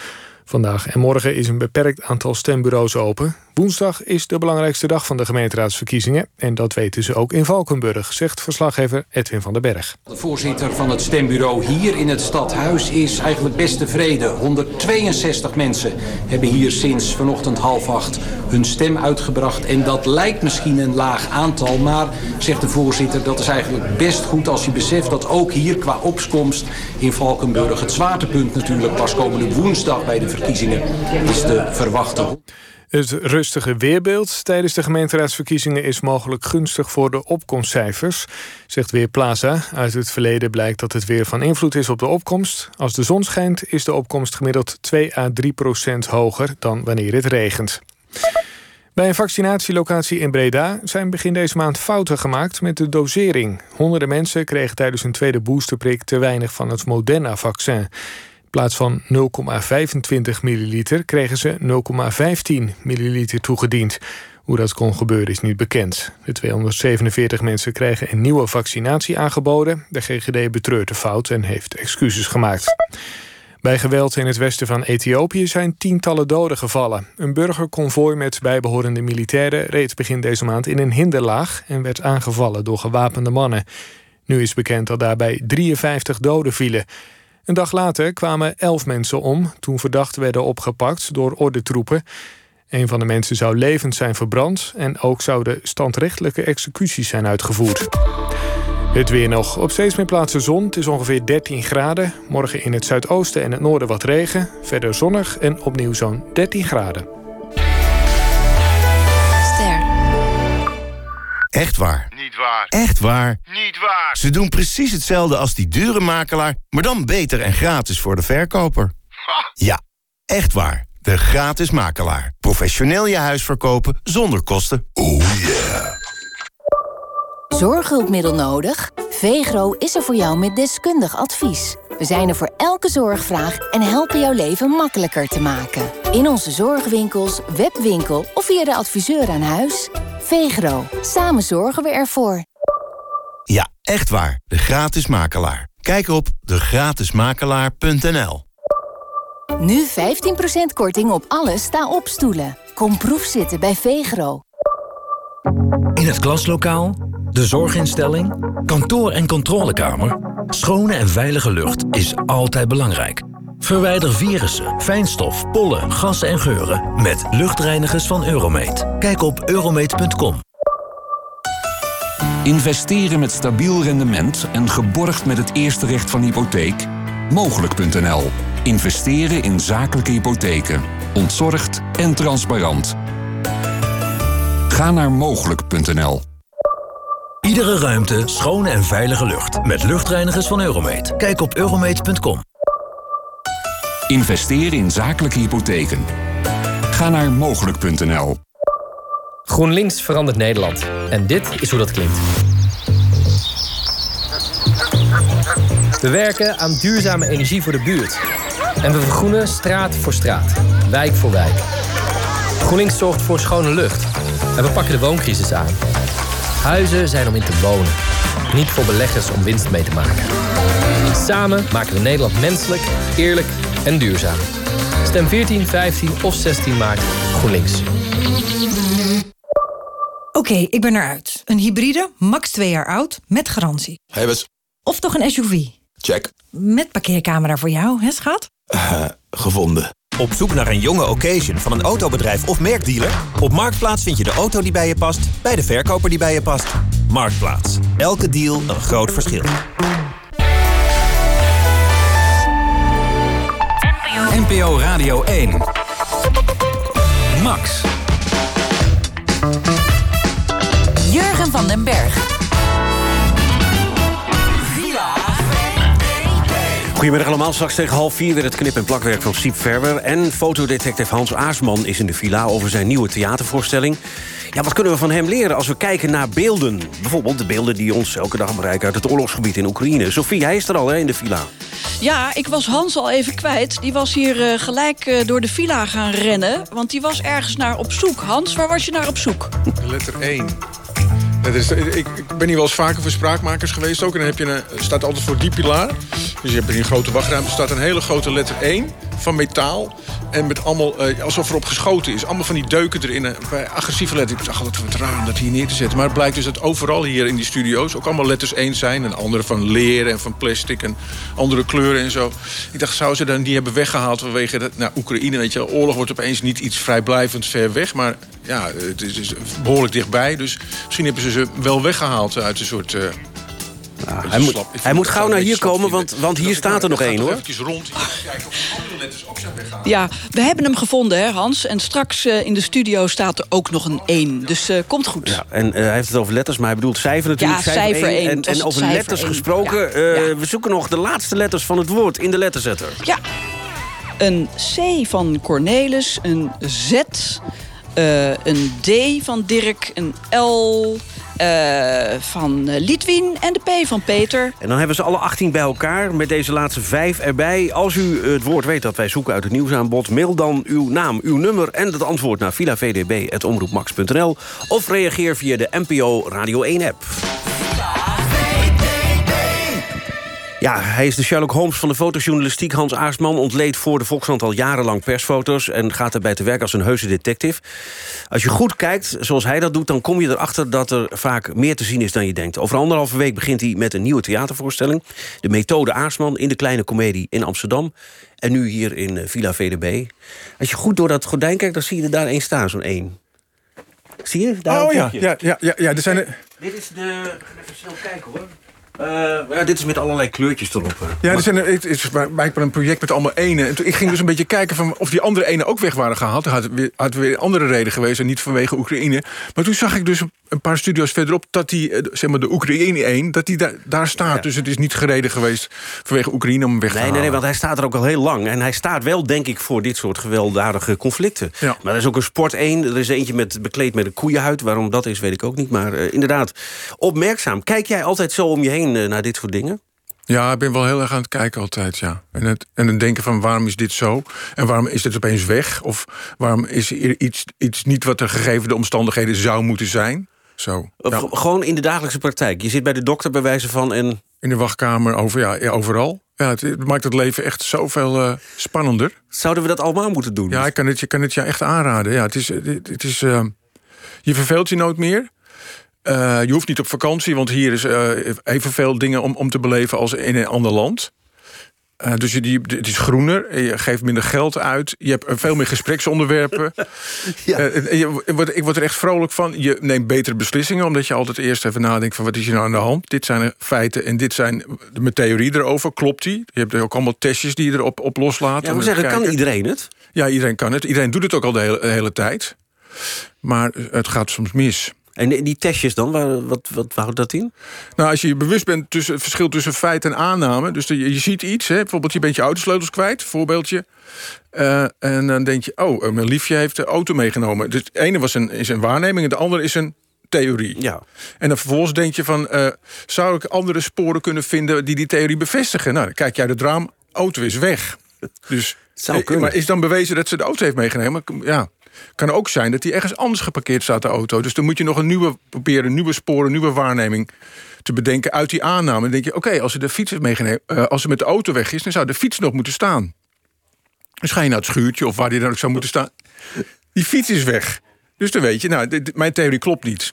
Vandaag en morgen is een beperkt aantal stembureaus open. Woensdag is de belangrijkste dag van de gemeenteraadsverkiezingen. En dat weten ze ook in Valkenburg, zegt verslaggever Edwin van den Berg. De voorzitter van het stembureau hier in het stadhuis is eigenlijk best tevreden. 162 mensen hebben hier sinds vanochtend half acht hun stem uitgebracht. En dat lijkt misschien een laag aantal, maar, zegt de voorzitter... dat is eigenlijk best goed als je beseft dat ook hier qua opkomst in Valkenburg... het zwaartepunt natuurlijk pas komende woensdag bij de verkiezingen is te verwachten. Het rustige weerbeeld tijdens de gemeenteraadsverkiezingen is mogelijk gunstig voor de opkomstcijfers, zegt Weerplaza. Uit het verleden blijkt dat het weer van invloed is op de opkomst. Als de zon schijnt is de opkomst gemiddeld 2 à 3 procent hoger dan wanneer het regent. Bij een vaccinatielocatie in Breda zijn begin deze maand fouten gemaakt met de dosering. Honderden mensen kregen tijdens hun tweede boosterprik te weinig van het Moderna-vaccin. In plaats van 0,25 milliliter kregen ze 0,15 milliliter toegediend. Hoe dat kon gebeuren is niet bekend. De 247 mensen krijgen een nieuwe vaccinatie aangeboden. De GGD betreurt de fout en heeft excuses gemaakt. Bij geweld in het westen van Ethiopië zijn tientallen doden gevallen. Een burgerconvooi met bijbehorende militairen reed begin deze maand in een hinderlaag en werd aangevallen door gewapende mannen. Nu is bekend dat daarbij 53 doden vielen. Een dag later kwamen elf mensen om toen verdachten werden opgepakt door ordentroepen. Een van de mensen zou levend zijn verbrand en ook zouden standrechtelijke executies zijn uitgevoerd. Het weer nog. Op steeds meer plaatsen zon. Het is ongeveer 13 graden. Morgen in het zuidoosten en het noorden wat regen. Verder zonnig en opnieuw zo'n 13 graden. Echt waar. Niet waar. Echt waar. Niet waar. Ze doen precies hetzelfde als die dure makelaar, maar dan beter en gratis voor de verkoper. Ja, echt waar. De gratis makelaar. Professioneel je huis verkopen zonder kosten. Oh yeah. Zorghulpmiddel nodig? Vegro is er voor jou met deskundig advies. We zijn er voor elke zorgvraag en helpen jouw leven makkelijker te maken. In onze zorgwinkels, webwinkel of via de adviseur aan huis. Vegro, samen zorgen we ervoor. Ja, echt waar. De gratis makelaar. Kijk op degratismakelaar.nl Nu 15% korting op alle sta-op stoelen. Kom proefzitten bij Vegro. In het klaslokaal, de zorginstelling, kantoor- en controlekamer... schone en veilige lucht is altijd belangrijk. Verwijder virussen, fijnstof, pollen, gassen en geuren... met luchtreinigers van Euromeet. Kijk op euromeet.com. Investeren met stabiel rendement en geborgd met het eerste recht van hypotheek? Mogelijk.nl. Investeren in zakelijke hypotheken. Ontzorgd en transparant. Ga naar mogelijk.nl. Iedere ruimte schone en veilige lucht. Met luchtreinigers van Euromeet. Kijk op euromeet.com. Investeren in zakelijke hypotheken. Ga naar mogelijk.nl. GroenLinks verandert Nederland. En dit is hoe dat klinkt. We werken aan duurzame energie voor de buurt. En we vergroenen straat voor straat, wijk voor wijk. GroenLinks zorgt voor schone lucht. En we pakken de wooncrisis aan. Huizen zijn om in te wonen. Niet voor beleggers om winst mee te maken. Samen maken we Nederland menselijk, eerlijk en duurzaam. Stem 14, 15 of 16 maart GroenLinks. Oké, ik ben eruit. Een hybride, max 2 jaar oud, met garantie. Hebben Of toch een SUV? Check. Met parkeercamera voor jou, hè schat? Gevonden. Op zoek naar een jonge occasion van een autobedrijf of merkdealer? Op Marktplaats vind je de auto die bij je past, bij de verkoper die bij je past. Marktplaats. Elke deal een groot verschil. NPO Radio 1. Max. Jurgen van den Berg. Goedemiddag allemaal. Straks tegen half vier weer het knip- en plakwerk van Siep Verwer. En fotodetective Hans Aarsman is in de villa over zijn nieuwe theatervoorstelling. Ja, wat kunnen we van hem leren als we kijken naar beelden? Bijvoorbeeld de beelden die ons elke dag bereiken uit het oorlogsgebied in Oekraïne. Sophie, hij is er al hè, in de villa. Ja, ik was Hans al even kwijt. Die was hier eh, gelijk eh, door de villa gaan rennen. Want die was ergens naar op zoek. Hans, waar was je naar op zoek? Letter 1. Dat is, ik, ik ben hier wel eens vaker voor spraakmakers geweest ook. En dan heb je een, staat altijd voor die pilaar. Dus je hebt in een grote wachtruimte staat een hele grote letter 1 van metaal. En met allemaal, eh, alsof erop geschoten is. Allemaal van die deuken erin. eh, Bij agressieve letters. Ik zag altijd wat raar om dat hier neer te zetten. Maar het blijkt dus dat overal hier in die studio's ook allemaal letters 1 zijn. En andere van leer en van plastic en andere kleuren en zo. Ik dacht, zouden ze dan die hebben weggehaald vanwege dat, nou, Oekraïne? Weet je, oorlog wordt opeens niet iets vrijblijvend ver weg. Maar ja, het is, is behoorlijk dichtbij. Dus misschien hebben ze ze wel weggehaald uit een soort... eh, hij moet, hij moet gauw naar hier komen, want, want hier staat er nog één, hoor. Eventjes rond hier, kijken of andere letters ook zijn weggehaald. Ja, we hebben hem gevonden, hè, Hans. En straks eh, in de studio staat er ook nog een 1. Dus eh, komt goed. Ja, en eh, hij heeft het over letters, maar hij bedoelt cijfer natuurlijk. Ja, cijfer één. één. En, Het was en over letters gesproken, Ja, eh, ja. we zoeken nog de laatste letters van het woord in de letterzetter. Ja, een C van Cornelis, een Z, eh, een D van Dirk, een L eh, van eh, Litwin en de P van Peter. En dan hebben ze alle 18 bij elkaar met deze laatste vijf erbij. Als u het woord weet dat wij zoeken uit het nieuwsaanbod... mail dan uw naam, uw nummer en het antwoord naar villavdb.omroepmax.nl... of reageer via de NPO Radio 1-app. Ja, hij is de Sherlock Holmes van de fotojournalistiek. Hans Aarsman ontleed voor de Volkskrant al jarenlang persfoto's... en gaat daarbij te werk als een heuse detective. Als je goed kijkt, zoals hij dat doet... dan kom je erachter dat er vaak meer te zien is dan je denkt. Over anderhalve week begint hij met een nieuwe theatervoorstelling. De methode Aarsman in de Kleine Comedie in Amsterdam. En nu hier in eh, Villa VDB. Als je goed door dat gordijn kijkt, dan zie je er daar één staan, zo'n één. Zie je? Daar oh ja, ja, ja, ja, ja, er zijn er... Dit is de... Even snel kijken hoor. Eh, ja, dit is met allerlei kleurtjes erop. Ja, er zijn er, het is blijkbaar een project met allemaal enen. En toen, ik ging dus een beetje kijken van of die andere enen ook weg waren gehaald. Dat had weer, had weer een andere reden geweest en niet vanwege Oekraïne. Maar toen zag ik dus een paar studio's verderop dat die, eh, zeg maar de Oekraïne 1, dat die daar, daar staat. Dus het is niet gereden geweest vanwege Oekraïne om hem weg te Nee, halen. nee, nee, want hij staat er ook al heel lang. En hij staat wel, denk ik, voor dit soort gewelddadige conflicten. Ja. Maar er is ook een sport 1. Er is eentje met, bekleed met een koeienhuid. Waarom dat is, weet ik ook niet. Maar eh, inderdaad, opmerkzaam. Kijk jij altijd zo om je heen eh, naar dit soort dingen? Ja, ik ben wel heel erg aan het kijken altijd, ja. En, het, en dan denken van waarom is dit zo? En waarom is dit opeens weg? Of waarom is er iets, iets niet wat er gegeven de omstandigheden zou moeten zijn? Zo. Ja. g- Gewoon in de dagelijkse praktijk. Je zit bij de dokter bij wijze van en... In de wachtkamer, over, ja, overal. Ja, het, het maakt het leven echt zoveel eh, spannender. Zouden we dat allemaal moeten doen? Ja, ik kan het, je kan het je echt aanraden. Ja, het is, het, het is, eh, je verveelt je nooit meer. Eh, je hoeft niet op vakantie, want hier is eh, evenveel dingen om, om te beleven als in een ander land. Eh, dus je, die, het is groener, je geeft minder geld uit, je hebt veel meer gespreksonderwerpen. En je, ik word- ik word er echt vrolijk van. Je neemt betere beslissingen, omdat je altijd eerst even nadenkt van wat is hier nou aan de hand. Dit zijn de feiten en dit zijn de mijn theorie erover. Klopt die? Je hebt ook allemaal testjes die je erop op loslaat. Ja, maar zeggen, kan iedereen het? Ja, iedereen kan het. Iedereen doet het ook al de hele, de hele tijd. Maar het gaat soms mis. En die- testjes dan, waar- wat, wat, houdt dat in? Nou, als je je bewust bent tussen het verschil tussen feit en aanname. Dus de- je, je ziet iets, hè, bijvoorbeeld je bent je autosleutels kwijt, voorbeeldje. Eh, en dan denk je, oh, eh, mijn liefje heeft de auto meegenomen. Dus het ene was een, is een waarneming en de andere is een theorie. Ja. En dan vervolgens denk je van, eh, zou ik andere sporen kunnen vinden die die theorie bevestigen? Nou, dan kijk je uit het raam, auto is weg. Dus, Zou kunnen. Maar is dan bewezen dat ze de auto heeft meegenomen? Ja, kan ook zijn dat die ergens anders geparkeerd staat, de auto. Dus dan moet je nog een nieuwe proberen, nieuwe sporen, nieuwe waarneming te bedenken uit die aanname. Dan denk je, oké, als ze de fiets meegenomen, eh, als ze met de auto weg is, dan zou de fiets nog moeten staan. Dus ga je naar het schuurtje of waar die dan ook zou moeten staan. Die fiets is weg. Dus dan weet je, nou, mijn theorie klopt niet.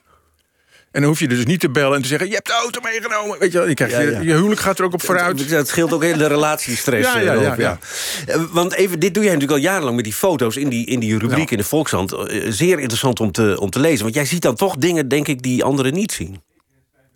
En dan hoef je dus niet te bellen en te zeggen... je hebt de auto meegenomen. Weet je, wel, je, krijgt, Ja, je- ja. je huwelijk gaat er ook op vooruit. Dat scheelt ook heel de relatiestress. Ja, eh, ja, ja. Eh, Want even, dit doe jij natuurlijk al jarenlang met die foto's in die, in die rubriek in de Volkshand. Eh, Zeer interessant om te, om te lezen. Want jij ziet dan toch dingen, denk ik, die anderen niet zien.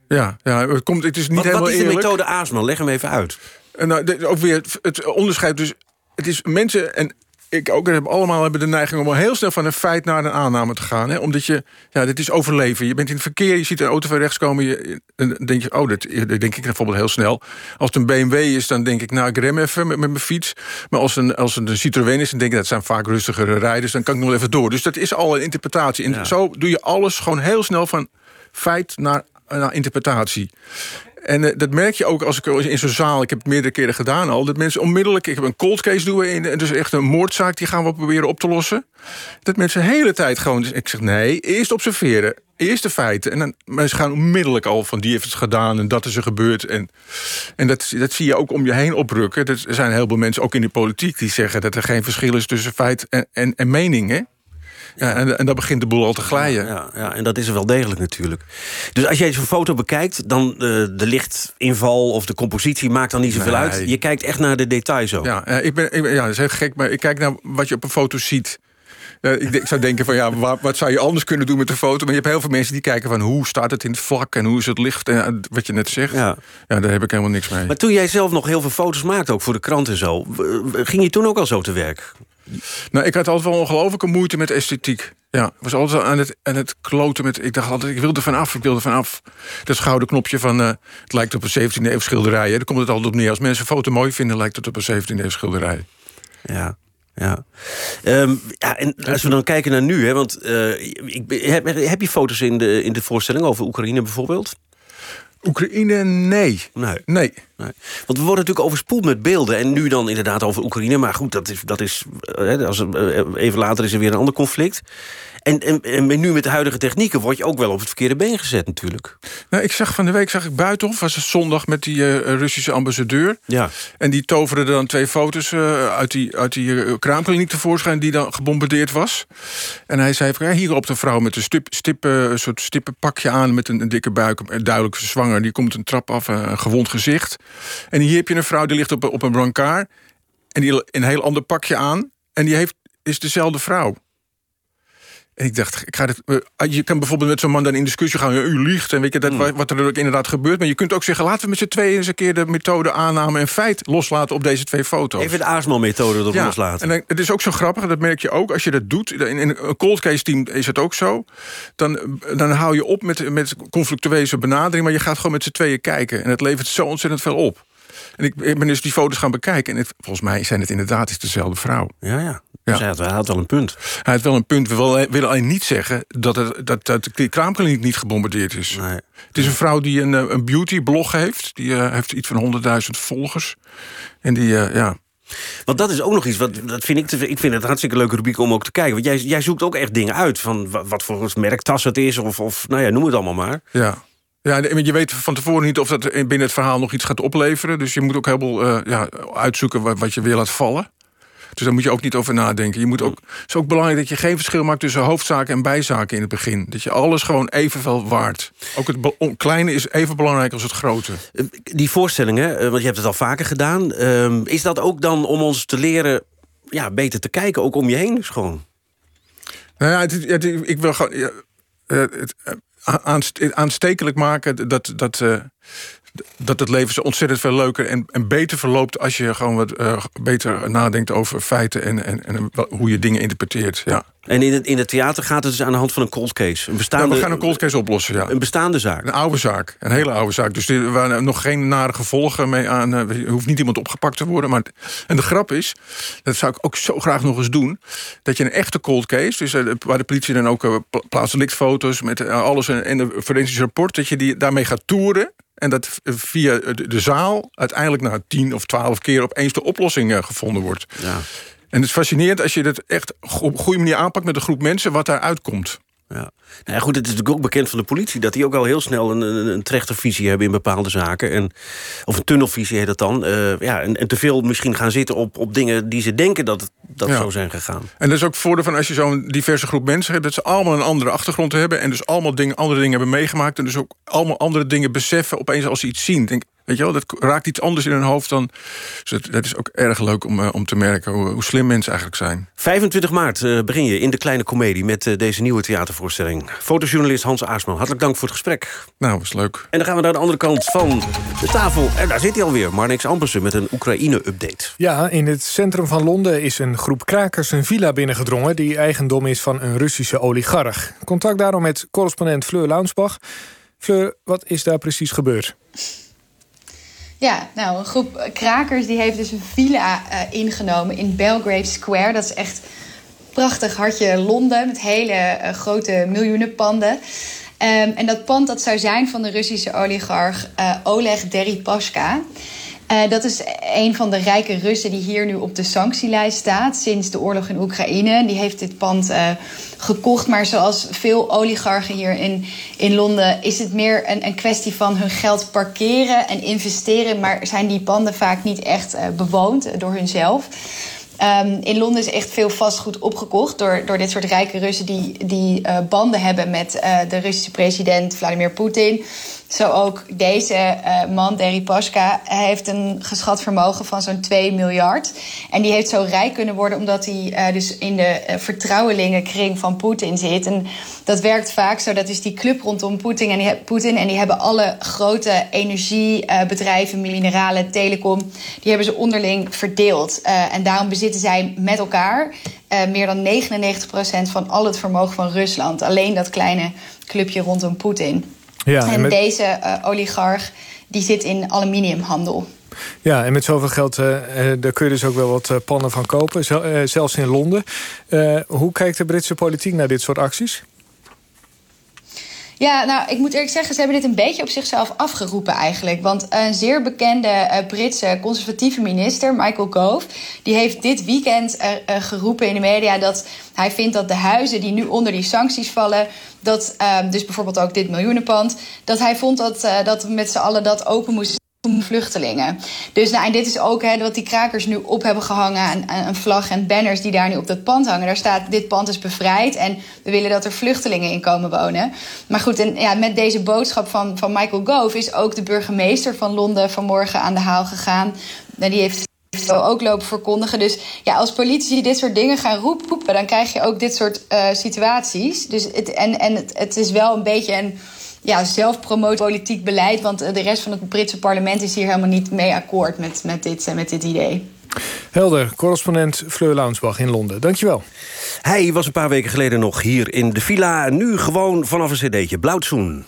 Ja, ja het, komt, het is niet Wat, helemaal wat is de eerlijk. methode Aasman? Leg hem even uit. En nou, ook weer het- het onderscheid. Dus het is mensen en ik ook hebben allemaal hebben de neiging om al heel snel van een feit naar een aanname te gaan. Hè? Omdat je, ja, dit is overleven. Je bent in het verkeer, je ziet een auto van rechts komen. Je, en dan denk je, oh, dat, dat denk ik bijvoorbeeld heel snel. Als het een BMW is, dan denk ik, nou, ik rem even met, met mijn fiets. Maar als, een, als het een Citroën is, dan denk ik, dat zijn vaak rustigere rijders. Dan kan ik nog even door. Dus dat is al een interpretatie. En zo doe je alles gewoon heel snel van feit naar, naar interpretatie. En eh, dat merk je ook als ik in zo'n zaal, ik heb het meerdere keren gedaan al, dat mensen onmiddellijk, ik heb een cold case doen in, dus echt een moordzaak, die gaan we proberen op te lossen. Dat mensen de hele tijd gewoon, dus ik zeg nee, eerst observeren, eerst de feiten. En dan mensen gaan onmiddellijk al van die heeft het gedaan en dat is er gebeurd. En, en dat, dat zie je ook om je heen oprukken. Er zijn heel veel mensen, ook in de politiek, die zeggen dat er geen verschil is tussen feit en, en, en mening. Hè? Ja, en, en dan begint de boel al te glijden. Ja, ja, en dat is er wel degelijk natuurlijk. Dus als jij zo'n foto bekijkt, dan eh, de lichtinval of de compositie maakt dan niet zoveel Nee. uit. Je kijkt echt naar de details ook. Ja, eh, ik ben, ik ben, ja, dat is heel gek, maar ik kijk naar wat je op een foto ziet. Eh, ik, zou denken van ja, wat, wat zou je anders kunnen doen met een foto? Maar je hebt heel veel mensen die kijken van hoe staat het in het vlak en hoe is het licht en wat je net zegt. Ja. Ja, daar heb ik helemaal niks mee. Maar toen jij zelf nog heel veel foto's maakte, ook voor de krant en zo... ging je toen ook al zo te werk? Nou, ik had altijd wel ongelooflijke moeite met esthetiek. Ja, ik was altijd aan het, aan het kloten met... Ik dacht altijd, ik wilde vanaf, ik wilde vanaf. Dat gouden knopje van, eh, het lijkt op een 17e eeuw schilderij. Hè. Daar komt het altijd op neer. Als mensen een foto mooi vinden, lijkt het op een 17e eeuw schilderij. Ja. Ja. Ehm, ja, en als we dan kijken naar nu, hè, want eh, ik, heb, heb je foto's in de, in de voorstelling over Oekraïne bijvoorbeeld? Oekraïne, nee. Nee. Nee. Nee. Want we worden natuurlijk overspoeld met beelden. En nu dan inderdaad over Oekraïne. Maar goed, dat is, dat is, eh, als, eh, even later is er weer een ander conflict. En, en, en nu met de huidige technieken word je ook wel op het verkeerde been gezet natuurlijk. Nou, ik zag van de week zag ik buitenhof, was het zondag met die eh, Russische ambassadeur. Ja. En die toverde dan twee foto's uit die, uit die uh, kraamkliniek tevoorschijn die dan gebombardeerd was. En hij zei: ja, hier op de vrouw met een stip, stip, soort stippenpakje aan met een, een dikke buik, duidelijk zwanger. Die komt een trap af, een gewond gezicht. En hier heb je een vrouw die ligt op, op een brancard. En die een heel ander pakje aan. En die heeft, is dezelfde vrouw. En ik dacht, ik ga dit, eh, je kan bijvoorbeeld met zo'n man dan in discussie gaan. U liegt en weet je dat, Hmm. wat er ook inderdaad gebeurt. Maar je kunt ook zeggen, laten we met z'n tweeën eens een keer de methode aanname en feit loslaten op deze twee foto's. Even de Aarsman-methode erop Ja, loslaten. En het is ook zo grappig, dat merk je ook. Als je dat doet, in, in een cold case team is het ook zo. Dan, dan hou je op met, met conflictueuze benadering... maar je gaat gewoon met z'n tweeën kijken. En het levert zo ontzettend veel op. En ik, ik ben dus die foto's gaan bekijken. En het, volgens mij zijn het inderdaad is dezelfde vrouw. Ja, ja. Dus hij had, hij had wel een punt. Hij had wel een punt. We willen, alleen niet zeggen dat, het, dat, dat de kraamkliniek niet gebombardeerd is. Het is een vrouw die een, eh, een beauty-blog heeft. Die eh, heeft iets van 100.000 volgers. En die, eh, ja... Want dat is ook nog iets, wat, dat vind ik, te- ik vind het een hartstikke leuke rubriek om ook te kijken. Want jij, jij zoekt ook echt dingen uit, van wa- wat voor merk tas het is... of, of nou ja, noem het allemaal maar. Ja. Ja, je weet van tevoren niet of dat binnen het verhaal nog iets gaat opleveren. Dus je moet ook heel veel eh, ja, uitzoeken wat, wat je weer laat vallen. Dus daar moet je ook niet over nadenken. Je moet ook, het is ook belangrijk dat je geen verschil maakt tussen hoofdzaken en bijzaken in het begin. Dat je alles gewoon evenveel waard. Ook het kleine is even belangrijk als het grote. Die voorstellingen, eh, want je hebt het al vaker gedaan... ehm, is dat ook dan om ons te leren ja, beter te kijken, ook om je heen gewoon? Nou ja, het, is- het- ik wil gewoon ja, eh, het, eh, aanstekelijk maken dat, dat, eh, dat het leven zo ontzettend veel leuker en, en beter verloopt als je gewoon wat eh, beter nadenkt over feiten en, en, en hoe je dingen interpreteert. Ja. En in het, in het theater gaat het dus aan de hand van een cold case. Een bestaande, Ja, we gaan een cold case oplossen, ja. Een bestaande zaak. Een oude zaak, een hele oude zaak. Dus er waren nog geen nare gevolgen mee aan. eh, Er hoeft niet iemand opgepakt te worden. Maar, en de grap is, dat zou ik ook zo graag nog eens doen... dat je een echte cold case, dus eh, waar de politie dan ook uh, plaatselijkfoto's... met eh, alles en, en een forensisch rapport, dat je die daarmee gaat toeren... En dat via de, zaal uiteindelijk na tien of twaalf keer opeens de oplossing eh, gevonden wordt. Ja. En het is fascinerend als je dat echt op een goede manier aanpakt met een groep mensen, wat daaruit komt. Ja. Nou ja, goed, het is natuurlijk ook bekend van de politie... dat die ook al heel snel een, een, een trechtervisie hebben in bepaalde zaken. En, of een tunnelvisie heet dat dan. Eh, ja, en, en te veel misschien gaan zitten op, op dingen die ze denken dat, dat Ja. zo zijn gegaan. En dat is ook het voordeel van als je zo'n diverse groep mensen hebt... dat ze allemaal een andere achtergrond hebben... en dus allemaal dingen, andere dingen hebben meegemaakt... en dus ook allemaal andere dingen beseffen opeens als ze iets zien. Denk, weet je wel, dat raakt iets anders in hun hoofd dan... Dus dat, dat is ook erg leuk om, eh, om te merken hoe, hoe slim mensen eigenlijk zijn. 25 maart eh, begin je in de Kleine Comedie... met eh, deze nieuwe theatervoorstelling. Fotojournalist Hans Aarsman, hartelijk dank voor het gesprek. Nou, was leuk. En dan gaan we naar de andere kant van de tafel. En daar zit hij alweer, Marnix Ampersen... met een Oekraïne-update. Ja, in het centrum van Londen is een groep krakers een villa binnengedrongen... die eigendom is van een Russische oligarch. Contact daarom met correspondent Fleur Launsbach. Fleur, wat is daar precies gebeurd? Ja, nou, een groep krakers die heeft dus een villa eh, ingenomen in Belgrave Square. Dat is echt een prachtig hartje Londen met hele eh, grote miljoenenpanden. Ehm, en dat pand dat zou zijn van de Russische oligarch eh, Oleg Deripaska. Eh, dat is een van de rijke Russen die hier nu op de sanctielijst staat sinds de oorlog in Oekraïne. Die heeft dit pand eh, gekocht. Maar zoals veel oligarchen hier in, in Londen is het meer een, een kwestie van hun geld parkeren en investeren. Maar zijn die panden vaak niet echt eh, bewoond door hunzelf. Ehm, in Londen is echt veel vastgoed opgekocht door, door dit soort rijke Russen die, die banden hebben met de Russische president Vladimir Poetin. Zo ook deze eh, man, Deripaska, hij heeft een geschat vermogen van zo'n 2 miljard. En die heeft zo rijk kunnen worden omdat hij eh, dus in de eh, vertrouwelingenkring van Poetin zit. En dat werkt vaak zo. Dat is die club rondom Poetin. En die, Poetin, en die hebben alle grote energiebedrijven, mineralen, telecom, die hebben ze onderling verdeeld. En daarom bezitten zij met elkaar meer dan 99% van al het vermogen van Rusland. Alleen dat kleine clubje rondom Poetin. Ja, en met, deze eh, oligarch die zit in aluminiumhandel. ja, en met zoveel geld eh, eh, daar kun je dus ook wel wat pannen van kopen. Zel- zelfs in Londen. Hoe kijkt de Britse politiek naar dit soort acties? Ja, nou, ik moet eerlijk zeggen, ze hebben dit een beetje op zichzelf afgeroepen eigenlijk. Want een zeer bekende uh, Britse conservatieve minister, Michael Gove... die heeft dit weekend uh, uh, geroepen in de media dat hij vindt dat de huizen die nu onder die sancties vallen... dat ehm, dus bijvoorbeeld ook dit miljoenenpand... dat hij vond dat, dat we met z'n allen dat open moesten vluchtelingen. Dus nou, en dit is ook hè, wat die krakers nu op hebben gehangen aan, een vlag en banners die daar nu op dat pand hangen. Daar staat: dit pand is bevrijd en we willen dat er vluchtelingen in komen wonen. Maar goed, en ja, met deze boodschap van, van Michael Gove is ook de burgemeester van Londen vanmorgen aan de haal gegaan. En die heeft ook lopen verkondigen. Dus ja, als politici dit soort dingen gaan roepen, dan krijg je ook dit soort uh, situaties. Dus het, en en het, het is wel een beetje een ja, zelfpromoot politiek beleid. Want de rest van het Britse parlement is hier helemaal niet mee akkoord met, met, dit, met dit idee. Helder, correspondent Fleur Launsbach in Londen. Dankjewel. Hij was een paar weken geleden nog hier in de villa. Nu gewoon vanaf een cd'tje. Blauwtsoen.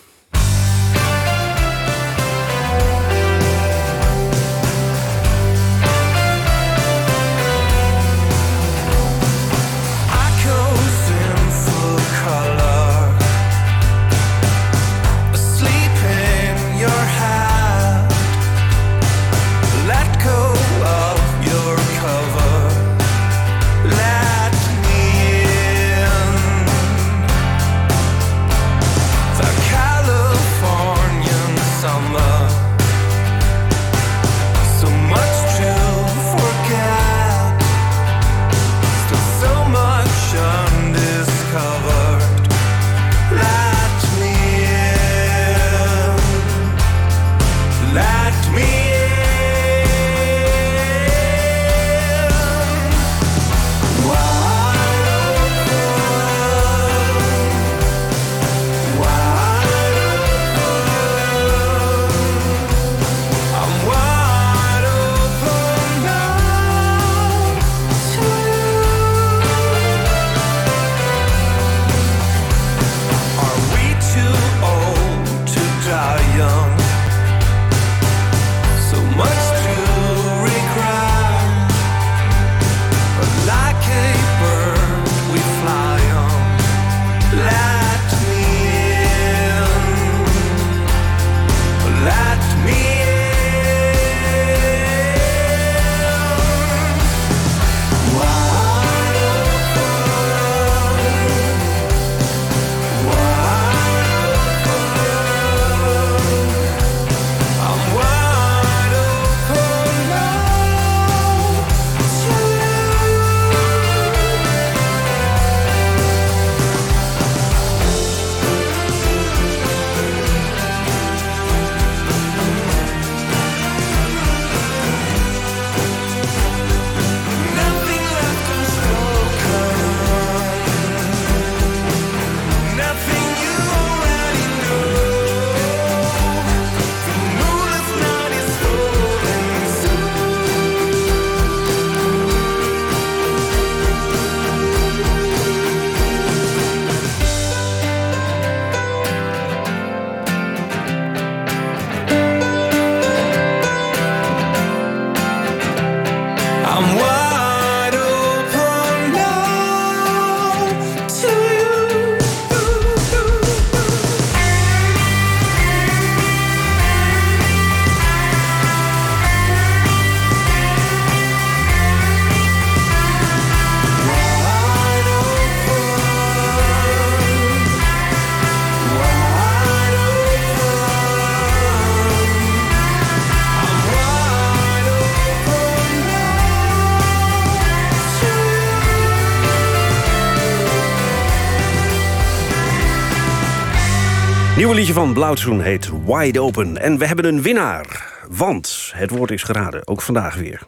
Nieuwe liedje van Blauwtsoen heet Wide Open. En we hebben een winnaar. Want het woord is geraden, ook vandaag weer.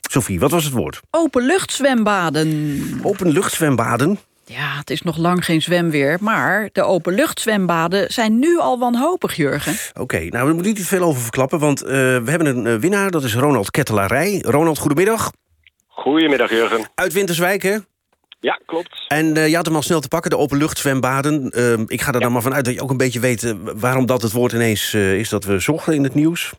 Sophie, wat was het woord? Openluchtzwembaden. Openluchtzwembaden? Ja, het is nog lang geen zwemweer, maar de openluchtzwembaden zijn nu al wanhopig, Jurgen. Oké, nou, we moeten niet te veel over verklappen, want uh, we hebben een uh, winnaar, dat is Ronald Kettelarij. Ronald, goedemiddag. Goedemiddag, Jurgen. Uit Winterswijk, hè? Ja, klopt. En uh, je had hem al snel te pakken, de openluchtzwembaden. Uh, ik ga er ja. dan maar vanuit dat je ook een beetje weet... Uh, waarom dat het woord ineens is dat we zochten in het nieuws.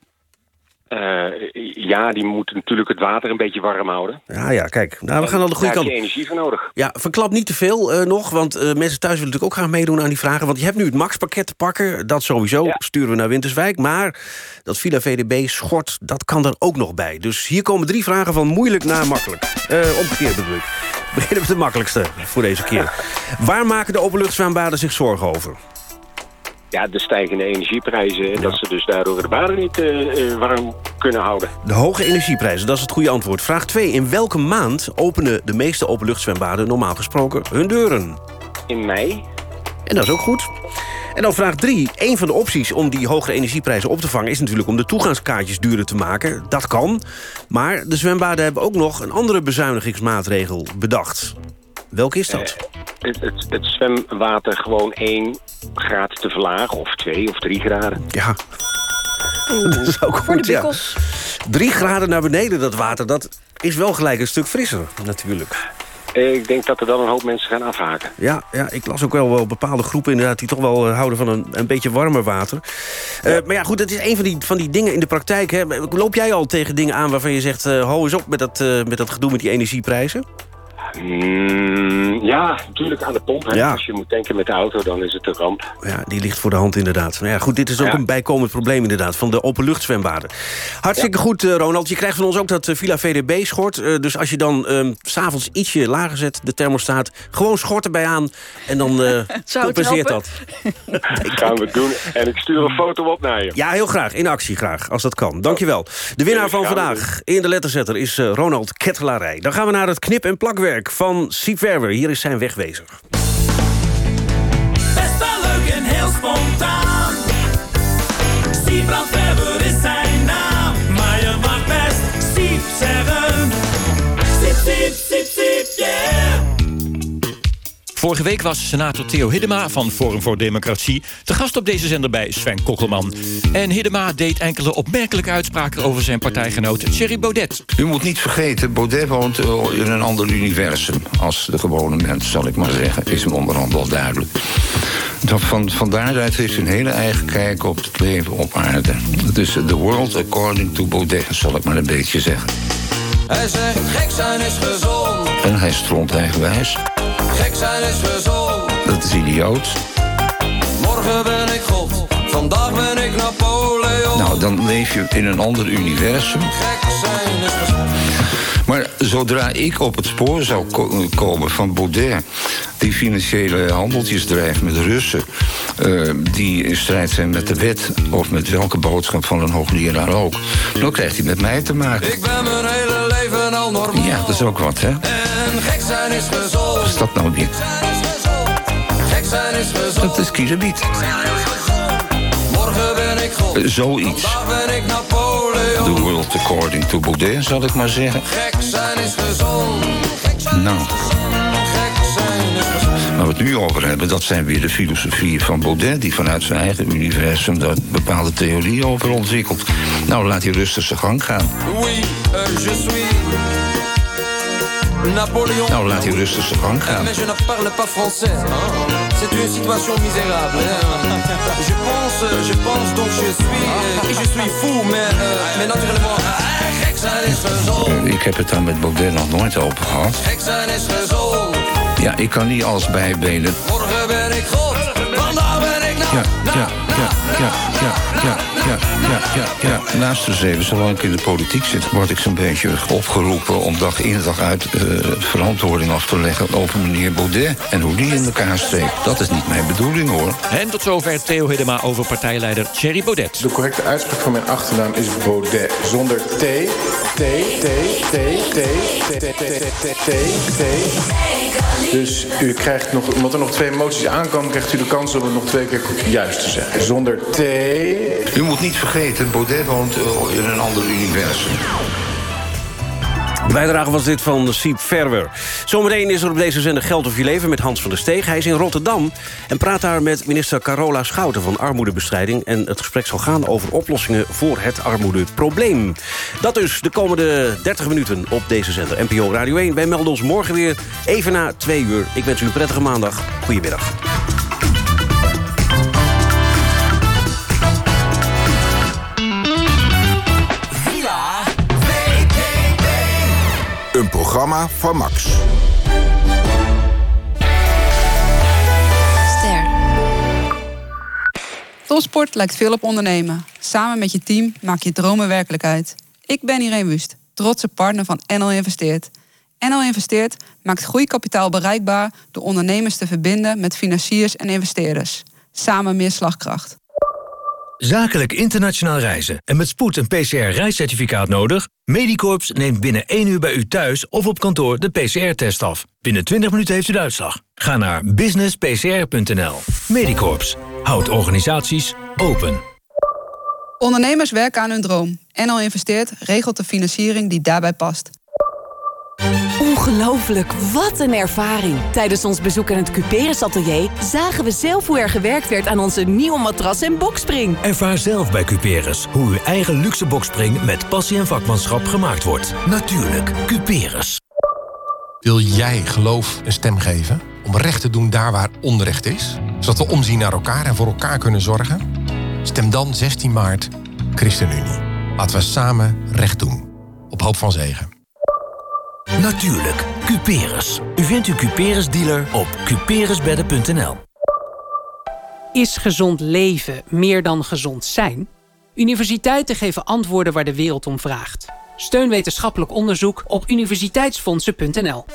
ja, die moeten natuurlijk het water een beetje warm houden. Ja, ja, kijk. Nou, we gaan al de goede Daar kant. heb je energie voor nodig. Ja, verklap niet te veel eh, nog, want eh, mensen thuis willen natuurlijk ook graag meedoen aan die vragen. Want je hebt nu het Max-pakket te pakken, dat sowieso sturen we naar Winterswijk. Maar dat Villa VDB schort, dat kan er ook nog bij. Dus hier komen drie vragen van moeilijk naar makkelijk. Eh omgekeerd bedoel ik. Beginnen met de makkelijkste voor deze keer. Waar maken de openluchtzwembaden zich zorgen over? Ja, de stijgende energieprijzen. En dat ze dus daardoor de baden niet eh, eh, warm kunnen houden. De hoge energieprijzen, dat is het goede antwoord. Vraag 2. In welke maand openen de meeste openluchtzwembaden normaal gesproken hun deuren? In mei. En dat is ook goed. En dan vraag 3. Een van de opties om die hogere energieprijzen op te vangen... is natuurlijk om de toegangskaartjes duurder te maken. Dat kan. Maar de zwembaden hebben ook nog een andere bezuinigingsmaatregel bedacht. Welke is dat? Het, het, het zwemwater gewoon 1 graad te verlagen. Of 2 of 3 graden. Ja. Dat is ook goed, ja. Drie graden naar beneden, dat water, dat is wel gelijk een stuk frisser, natuurlijk. Ik denk dat er dan een hoop mensen gaan afhaken. Ja, ja, ik las ook wel, wel bepaalde groepen inderdaad... die toch wel eh, houden van een, een beetje warmer water. Eh, maar ja, goed, dat is een van die, van die dingen in de praktijk. Hè. Loop jij al tegen dingen aan waarvan je zegt... eh hou eens op met dat, met dat gedoe met die energieprijzen? Mm, ja, natuurlijk aan de pomp. Ja. Als je moet tanken met de auto, dan is het een ramp. Ja, die ligt voor de hand inderdaad. Nou ja, goed, dit is ook Ja. een bijkomend probleem inderdaad... van de openluchtzwembaden. Hartstikke goed, eh, Ronald. Je krijgt van ons ook dat eh, Villa VDB-schort. Eh, dus als je dan ehm, s s'avonds ietsje lager zet, de thermostaat... gewoon schort erbij aan en dan eh, Zou het compenseert helpen? dat. gaan we doen. En ik stuur een foto op naar je. Ja, heel graag. In actie graag, als dat kan. Dankjewel. De winnaar van vandaag in de letterzetter is Ronald Kettelarij. Dan gaan we naar het knip- en plakwerk van Siep. Hier is zijn wegwezer. Best wel leuk en heel spontaan. Siebrand Weber is zijn naam. Maar je mag best Siep zeggen. Siep, siep, siep, siep, yeah. Vorige week was senator Theo Hiddema van Forum voor Democratie... te gast op deze zender bij Sven Kokkelman. En Hiddema deed enkele opmerkelijke uitspraken... over zijn partijgenoot Thierry Baudet. U moet niet vergeten, Baudet woont eh, in een ander universum... als de gewone mens, zal ik maar zeggen. Is hem onderhand wel duidelijk. Dat van, van daaruit heeft hij een hele eigen kijk op het leven op aarde. Dus the world according to Baudet, zal ik maar een beetje zeggen. Hij zegt gek zijn is gezond. En hij stront eigenwijs. Gek zijn is gezond. Dat is idioot. Morgen ben ik. Vandaag ben ik Napoleon. Nou, dan leef je in een ander universum. Gek zijn is gezond. Maar zodra ik op het spoor zou ko- komen van Baudet... die financiële handeltjes drijft met Russen... eh, die in strijd zijn met de wet... of met welke boodschap van een hoogleraar ook... dan krijgt hij met mij te maken. Ik ben mijn hele leven al normaal. Ja, dat is ook wat, hè? En gek zijn is gezond. Wat is dat nou weer? Gek zijn is gezond. Dat is kierenbiet. Zoiets. Napoleon. The world according to Baudet, zal ik maar zeggen. Gek zijn is gezond. Nou, waar we het nu over hebben... dat zijn weer de filosofieën van Baudet... die vanuit zijn eigen universum daar bepaalde theorieën over ontwikkelt. Nou, laat hij rustig zijn gang gaan. Oui, euh, je suis Napoléon. Nou, laat hij rustig zijn gang gaan. C'est une situation misérable. hein. Je pense, euh, je pense donc je suis. euh, et je suis fou, mais, euh, mais naturellement. Gek zijn is gezond. Ik heb het daar met Baudet nog nooit over gehad. Gek zijn is gezond. Ja, ik kan niet alles bijbenen. Morgen ben ik God. Ja, ja, ja, ja, ja, ja, ja, ja, ja, ja. Naast eens even, zolang ik in de politiek zit... word ik zo'n beetje opgeroepen om dag in dag uit... eh, verantwoording af te leggen over meneer Baudet... en hoe die in elkaar steekt. Dat is niet mijn bedoeling, hoor. En tot zover Theo Hiddema over partijleider Thierry Baudet. De correcte uitspraak van mijn achternaam is Baudet. Zonder T, T, T, T, T, T, T, T, T, T. Dus u krijgt nog, omdat er nog twee emoties aankomen... krijgt u de kans om het nog twee keer juist te zeggen. Zonder T... U moet niet vergeten, Baudet woont eh, in een ander universum. Bijdrage was dit van Siep Verwer. Zometeen is er op deze zender Geld of Je Leven met Hans van der Steeg. Hij is in Rotterdam en praat daar met minister Carola Schouten van Armoedebestrijding. En het gesprek zal gaan over oplossingen voor het armoedeprobleem. Dat dus de komende 30 minuten op deze zender NPO Radio 1. Wij melden ons morgen weer even na 2 uur. Ik wens u een prettige maandag. Goedemiddag. Programma van Max. Ster. Topsport lijkt veel op ondernemen. Samen met je team maak je dromen werkelijkheid. Ik ben Irene Wust, trotse partner van NL Investeert. NL Investeert maakt groeikapitaal bereikbaar door ondernemers te verbinden met financiers en investeerders. Samen meer slagkracht. Zakelijk internationaal reizen en met spoed een PCR-reiscertificaat nodig? Medicorps neemt binnen 1 uur bij u thuis of op kantoor de PCR-test af. Binnen 20 minuten heeft u de uitslag. Ga naar businesspcr.nl. Medicorps. Houdt organisaties open. Ondernemers werken aan hun droom. NL Investeert regelt de financiering die daarbij past. Ongelooflijk, wat een ervaring. Tijdens ons bezoek aan het Cuperus Atelier zagen we zelf hoe er gewerkt werd aan onze nieuwe matras en bokspring. Ervaar zelf bij Cuperus hoe uw eigen luxe bokspring met passie en vakmanschap gemaakt wordt. Natuurlijk, Cuperus. Wil jij geloof een stem geven? Om recht te doen daar waar onrecht is? Zodat we omzien naar elkaar en voor elkaar kunnen zorgen? Stem dan 16 maart ChristenUnie. Laten we samen recht doen. Op hoop van zegen. Natuurlijk, Cuperus. U vindt uw Cuperus-dealer op cuperusbedden.nl. Is gezond leven meer dan gezond zijn? Universiteiten geven antwoorden waar de wereld om vraagt. Steun wetenschappelijk onderzoek op universiteitsfondsen.nl.